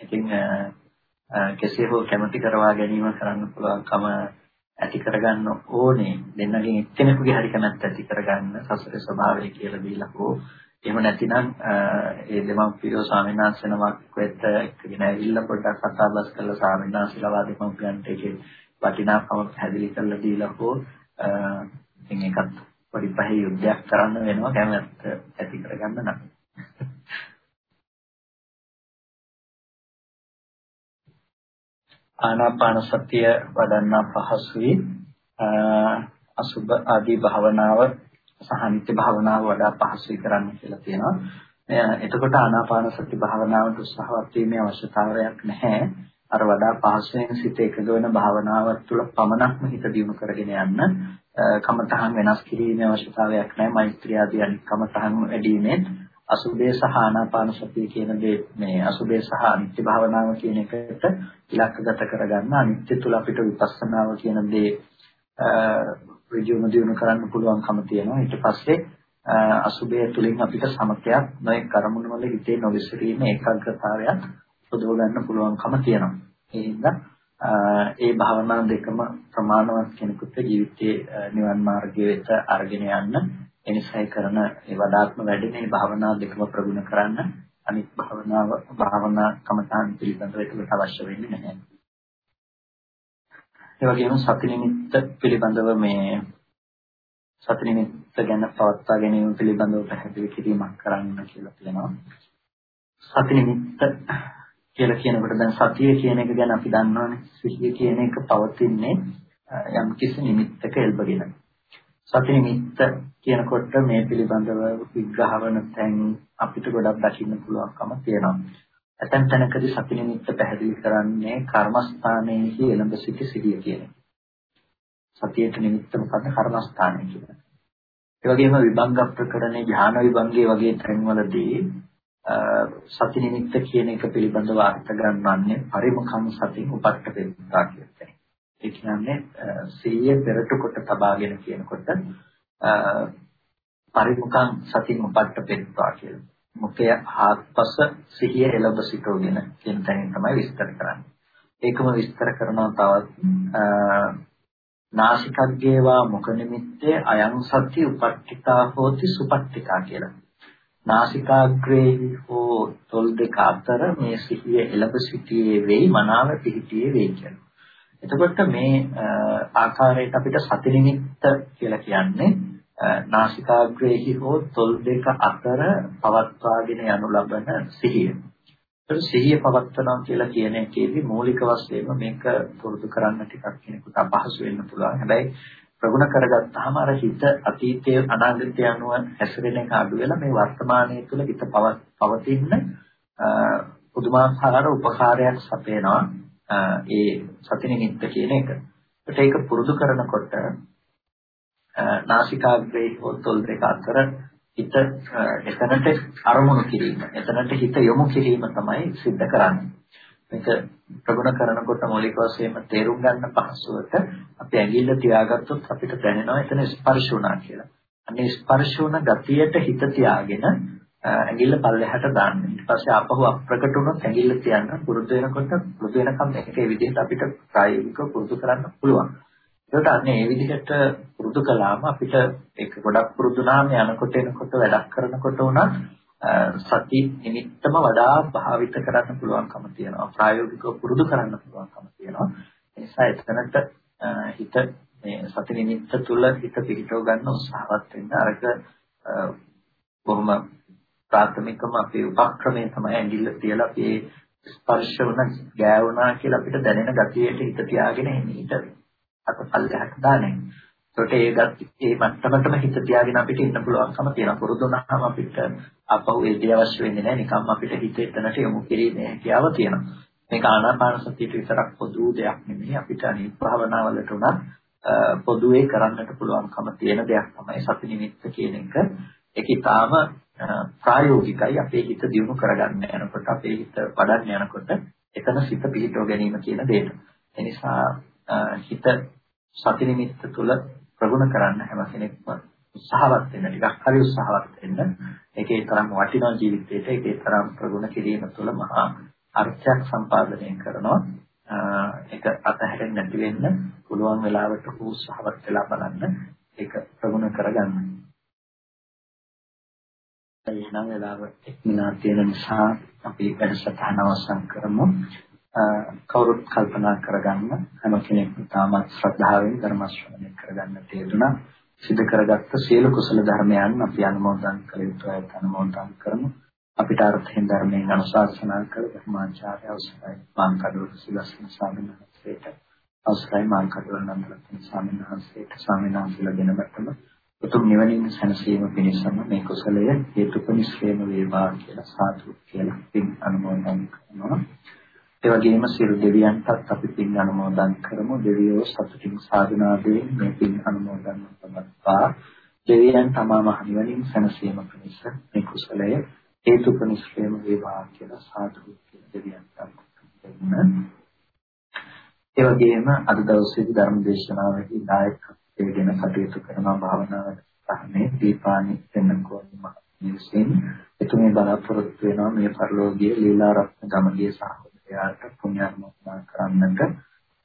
ඉතින් කෙසේ හෝ කැමති කරවා ගැනීම කරන්න පුළුවන්කම ඇති කරගන්න ඕනේ. දෙන්නගෙන් එක්කෙනෙකුගේ හරි කැමැත්ත ඇති කරගන්න සසරේ ස්වභාවය කියලා දීලා හෝ එහෙම නැතිනම් ඒ දෙමව්පියෝ ස්වාමීන් වහන්සේ නමක් වෙත එක්කගෙන ඇවිල්ලා පොඩ්ඩක් කතා බස් කරලා ස්වාමීන් වහන්සේලා දෙමව්පියන්ට ඒකේ වටිනාකම පැහැදිලි කරලා දීලා හෝ ඉතින් ඒකත් පොඩි පහේ යුද්ධයක් කරන්න වෙනවා කැමැත්ත ඇති කරගන්න නම්. ආනාපාන සතිය වඩන්න පහසුයි. අසුබ ආදී භාවනාව සහ නිත්‍ය භාවනාව වඩා පහසුයි කරන්න කියලා තියෙනවා. එතකොට ආනාපාන සති භාවනාවට උත්සාහවත් වීමේ අවශ්‍යතාවයක් නැහැ. අර වඩා පහසුවෙන් සිත එකග වෙන භාවනාව තුළ පමණක්ම හිත දියුණු කරගෙන යන්න කමතහන් වෙනස් කිරීමේ අවශ්‍යතාවයක් නැහැ මෛත්‍රිය ආදී අනිත් කමතහන් වැඩිමේ අසුභේ සහ ආනාපාන සතිය කියන දේ මේ අසුභේ සහ අනිත්‍ය භාවනාව කියන එකට ඉලක්කගත කරගන්න අනිත්‍ය තුල අපිට විපස්සනාව කියන දේ ඍජුවම දිනු කරන්න පුළුවන්කම තියෙනවා ඊට පස්සේ අසුභය තුලින් අපිට සමතයක් නොයෙක් කර්මුණ වල හිතේ නොවිසරීම ඒකාග්‍රතාවයක් උදව ගන්න පුළුවන්කම තියෙනවා. ඒ හින්දා ඒ භාවනා දෙකම ප්‍රමාණවත් කෙනෙකුට ජීවිතයේ නිවන් මාර්ගය වෙත අරගෙන යන්න එනිසයි කරන ඒ වඩාත්ම වැඩෙන භාවනා දෙකම ප්‍රගුණ කරන්න අනිත් භාවනාව භාවනා කමඨාන් පිළිබඳව ඒකට අවශ්‍ය වෙන්නේ නැහැ. ඒ වගේම සති නිමිත්ත පිළිබඳව මේ සති නිමිත්ත ගැන පවත්වා ගැනීම පිළිබඳව පැහැදිලි කිරීමක් කරන්න කියලා කියනවා. සති නිමිත්ත කියලා කියනකොට දැන් සතිය කියන එක ගැන අපි දන්නවනේ සිහිය කියන එක පවතින්නේ යම් කිසි නිමිත්තක එල්බගෙන. සති නිමිත්ත කියනකොට මේ පිළිබඳව විග්‍රහ වන තැන් අපිට ගොඩක් දකින්න පුළුවන්කම තියෙනවා. ඇතැම් තැනකදී සති නිමිත්ත පැහැදිලි කරන්නේ කර්මස්ථානයේ එළඹ සිටි සිහිය කියන එක. සතියට නිමිත්ත මොකද්ද කර්මස්ථානය කියන්නේ. ඒ වගේම විභංග ප්‍රකරණේ ඥාන විභංගේ වගේ තැන්වලදී සති නිමිත්ත කියන එක පිළිබඳව අර්ථ ගන්නවන්නේ පරිමුඛං සතින් උපට්ඨපෙත්තා කියන එක. ඒ කියන්නේ සීය පෙරට කොට තබාගෙන කියනකොට පරිමුඛං සතින් උපට්ඨපෙත්වා කියලා. මුඛය ආත්පස සිහිය එළඹ සිටෝගෙන කියන තැනින් තමයි විස්තර කරන්නේ. ඒකම විස්තර කරනවා තවත් නාසිකග්ගේවා මුඛ නිමිත්තේ අයං සති උපට්ඨිතා හෝති සුපට්ඨිතා කියලා. නාසිකාග්‍රේ හෝ තොල් දෙක අතර මේ සිහිය එළඹ සිටියේ වෙයි මනාව පිහිටියේ වෙයි කියලා. එතකොට මේ ආකාරයට අපිට සති නිමිත්ත කියලා කියන්නේ නාසිකාග්‍රේහි හෝ තොල් දෙක අතර පවත්වාගෙන යනු ලබන සිහිය. ඒත් සිහිය පවත්වනවා කියලා කියන එකේදී මූලික වශයෙන්ම මේක පුරුදු කරන්න ටිකක් කෙනෙකුට අපහසු වෙන්න පුළුවන්. හැබැයි ප්‍රගුණ කරගත්තාම අර හිත අතීතයේ අනාගතය අනුව හැසිරෙන එක අඩු වෙලා මේ වර්තමානයේ තුල හිත පවතින පුදුමාකාර උපකාරයක් සපයනවා. ඒ සති නිමිත්ත කියන එක. ඒක පුරුදු කරනකොට නාසිකාග්‍රේ හොතොල් දෙක අතර හිත එතනට අරමුණු කිරීම එතනට හිත යොමු කිරීම තමයි සිද්ධ කරන්නේ මේක ප්‍රගුණ කරනකොට මৌলিক වශයෙන්ම තේරුම් ගන්න පහසුවට අපි ඇඟිල්ල තියාගත්තොත් අපිට දැනෙනවා එතන ස්පර්ශ වුණා කියලා. අන්නේ ස්පර්ශ වුණ ගතියට හිත තියාගෙන ඇඟිල්ල පල්ලෙහාට දාන්න. ඊට පස්සේ ආපහු අප්‍රකට වුණොත් ඇඟිල්ල තියන්න පුරුදු වෙනකොට පුරුදු වෙනකම් මේකේ විදිහට අපිට ප්‍රායෝගිකව පුරුදු කරන්න පුළුවන්. ඒකට අන්නේ මේ විදිහට පුරුදු කළාම අපිට ඒක ගොඩක් පුරුදුනාම යනකොට එනකොට වැඩක් කරනකොට උනත් සති නිමිත්තම වඩා භාවිත කරන්න පුළුවන්කම තියෙනවා. ප්‍රායෝගිකව පුරුදු කරන්න පුළුවන්කම තියෙනවා. ඒ නිසා එතනට හිත මේ සති නිමිත්ත තුල හිත පිහිටව ගන්න උත්සාහවත් වෙන්න අරක බොහොම ප්‍රාථමිකම අපේ උපක්‍රමය තමයි ඇඟිල්ල තියලා අපි ස්පර්ශ වුණ ගෑවුණා කියලා අපිට දැනෙන ගතියට හිත තියාගෙන එන්නේ අතපල්ලයක් දාන්නේ. ඒකට ඒ ගත් ඒ මට්ටමටම හිත තියාගෙන අපිට ඉන්න පුළුවන්කම තියෙනවා. පුරුදු වුණාම අපිට අපහු ඒ දේ අවශ්‍ය වෙන්නේ නැහැ. නිකම්ම අපිට හිත එතනට යොමු කිරීමේ හැකියාව තියෙනවා. මේක ආනාපාන සතියට විතරක් පොදු දෙයක් නෙමෙයි. අපිට අනිත් භාවනාවලට උනත් පොදුවේ කරන්නට පුළුවන්කම තියෙන දෙයක් තමයි සති නිමිත්ත කියන එක. ඒක ඊටාම ප්‍රායෝගිකයි අපේ හිත දියුණු කරගන්න යනකොට අපේ හිත වඩන්න යනකොට එතන සිත පිහිටව ගැනීම කියන දෙයට. ඒ නිසා හිත සති නිමිත්ත තුළ ප්‍රගුණ කරන්න හැම කෙනෙක්ම උත්සාහවත් වෙන්න ටිකක් හරි උත්සාහවත් වෙන්න ඒකේ තරම් වටිනා ජීවිතයක ඒකේ තරම් ප්‍රගුණ කිරීම තුළ මහා අර්ථයක් සම්පාදනය කරනවා ඒක අතහැරෙන්නේ නැති වෙන්න පුළුවන් වෙලාවට උත්සාහවත් වෙලා බලන්න ඒක ප්‍රගුණ කරගන්න. එහෙනම් වෙලාව එක් මිනිහක් තියෙන නිසා අපි වැඩසටහන අවසන් කරමු. කවුරුත් කල්පනා කරගන්න හැම කෙනෙක්ම තාමත් ශ්‍රද්ධාවෙන් ධර්ම ශ්‍රවණය කරගන්න තේරුණා. සිදු කරගත්ත සියලු කුසල ධර්මයන් අපි අනුමෝදන් කළ යුතුයි අනුමෝදන් කරමු. අපිට අර්ථයෙන් ධර්මයෙන් අනුශාසනා කළ ධර්මාචාර්ය අවසරයි මාංකඩුව සිලස්න ස්වාමීන් වහන්සේට අවසරයි මාංකඩුව නන්දරත්න ස්වාමීන් වහන්සේට ස්වාමීන් වහන්සේලා දෙනකොටම උතුම් නිවනින් සැනසීම පිණිසම මේ කුසලය හේතුපනිශ්‍රේම වේවා කියලා සාදු කියලා පින් අනුමෝදන් කරනවා. ඒ වගේම සියලු දෙවියන්ටත් අපි පින් අනුමෝදන් කරමු. දෙවියෝ සතුටින් සාධනාවෙන් මේ පින් අනුමෝදන් කරනවා. දෙවියන් තමා මහ නිවනින් සැනසීම පිණිස මේ කුසලය හේතුපනිශ්‍රේම වේවා කියලා සාදු කියලා දෙවියන්ට දෙන්න. ඒ වගේම අද දවසේදී ධර්ම දේශනාවෙහි දායකත්වයෙන් දෙන කටයුතු කරන භාවනාවට සහනේ දීපානි වෙනකෝනි මහත්මියන් එතුමේ බලාපොරොත්තු වෙනවා මේ පරිලෝකීය ලීලා රත්න ගමගේ සහ එයාට පුණ්‍යානුමෝදනා කරන්නට.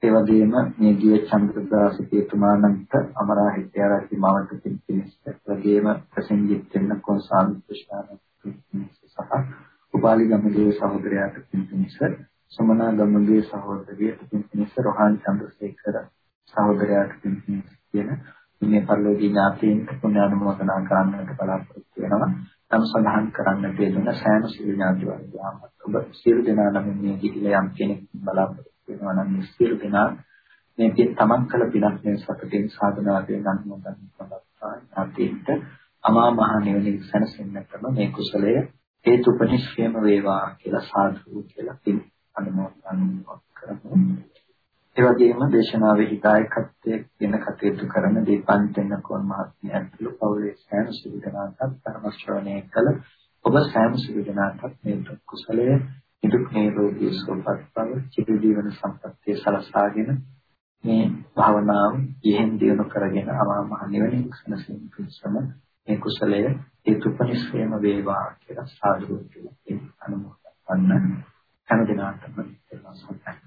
ඒ වගේම මේ ගිය චන්ද්‍රදාස පියතුමාණන්ට අමරාහිත්‍ය ආරච්චි මවට පිළිපිලිස් වගේම ප්‍රසංගිත් වෙන කොන්සාල් කුෂ්ණාන සහ උපාලි ගමගේ සහෝදරයාට පිළිපිලිස් සමනා ගමගේ සහෝදරියට පිළිපිලිස් රෝහන් චන්ද්‍රසේකර සහෝදරයාට පිළිපිලිස් කියන මේ පරිලෝකීය ඥාතීන්ට පුණ්‍යානුමෝදනා කරන්නට බලාපොරොත්තු වෙනවා. නම් සඳහන් කරන්නට යෙදුන සෑම සිල් ඥාති වර්ගයාම ඔබ සියලු දෙනා නම් මේ කිහිලා යම් කෙනෙක් බලාපොරොත්තු වෙනවා නම් මේ සියලු දෙනා මේ පින් තමන් කළ පිනක් මේ සතුටින් සාධනාවෙන් අනුමೋದන් කරනවා ඥාතීන්ට අමා මහ නිවනින් සැනසෙන්නටම මේ කුසලය හේතුපනිශ්‍රේම වේවා කියලා සාදු කියලා පින් අනුමෝදන් කරමු ඒ වගේම දේශනාවේ හිතායකත්වයේ වෙන කටයුතු කරන දීපන්තෙන් කොන් මහත්මිය ඇතුළු පවුලේ සෑම සිදු දෙනාටත් ධර්ම ශ්‍රවණය කළ ඔබ සෑම සිදු දෙනාටත් මේ කුසලය ඉදුක් නිරෝගී සුවපත් බව චිර ජීවන සම්පත්තිය සලසාගෙන මේ භාවනාව යෙහෙන් දියුණු කරගෙන අමා මහ නිවනින් සනසින් පිසම මේ කුසලය හේතුපනිශ්‍රේම වේවා කියලා සාදු කියලා අනුමෝදන් වන්න. හැම දිනකටම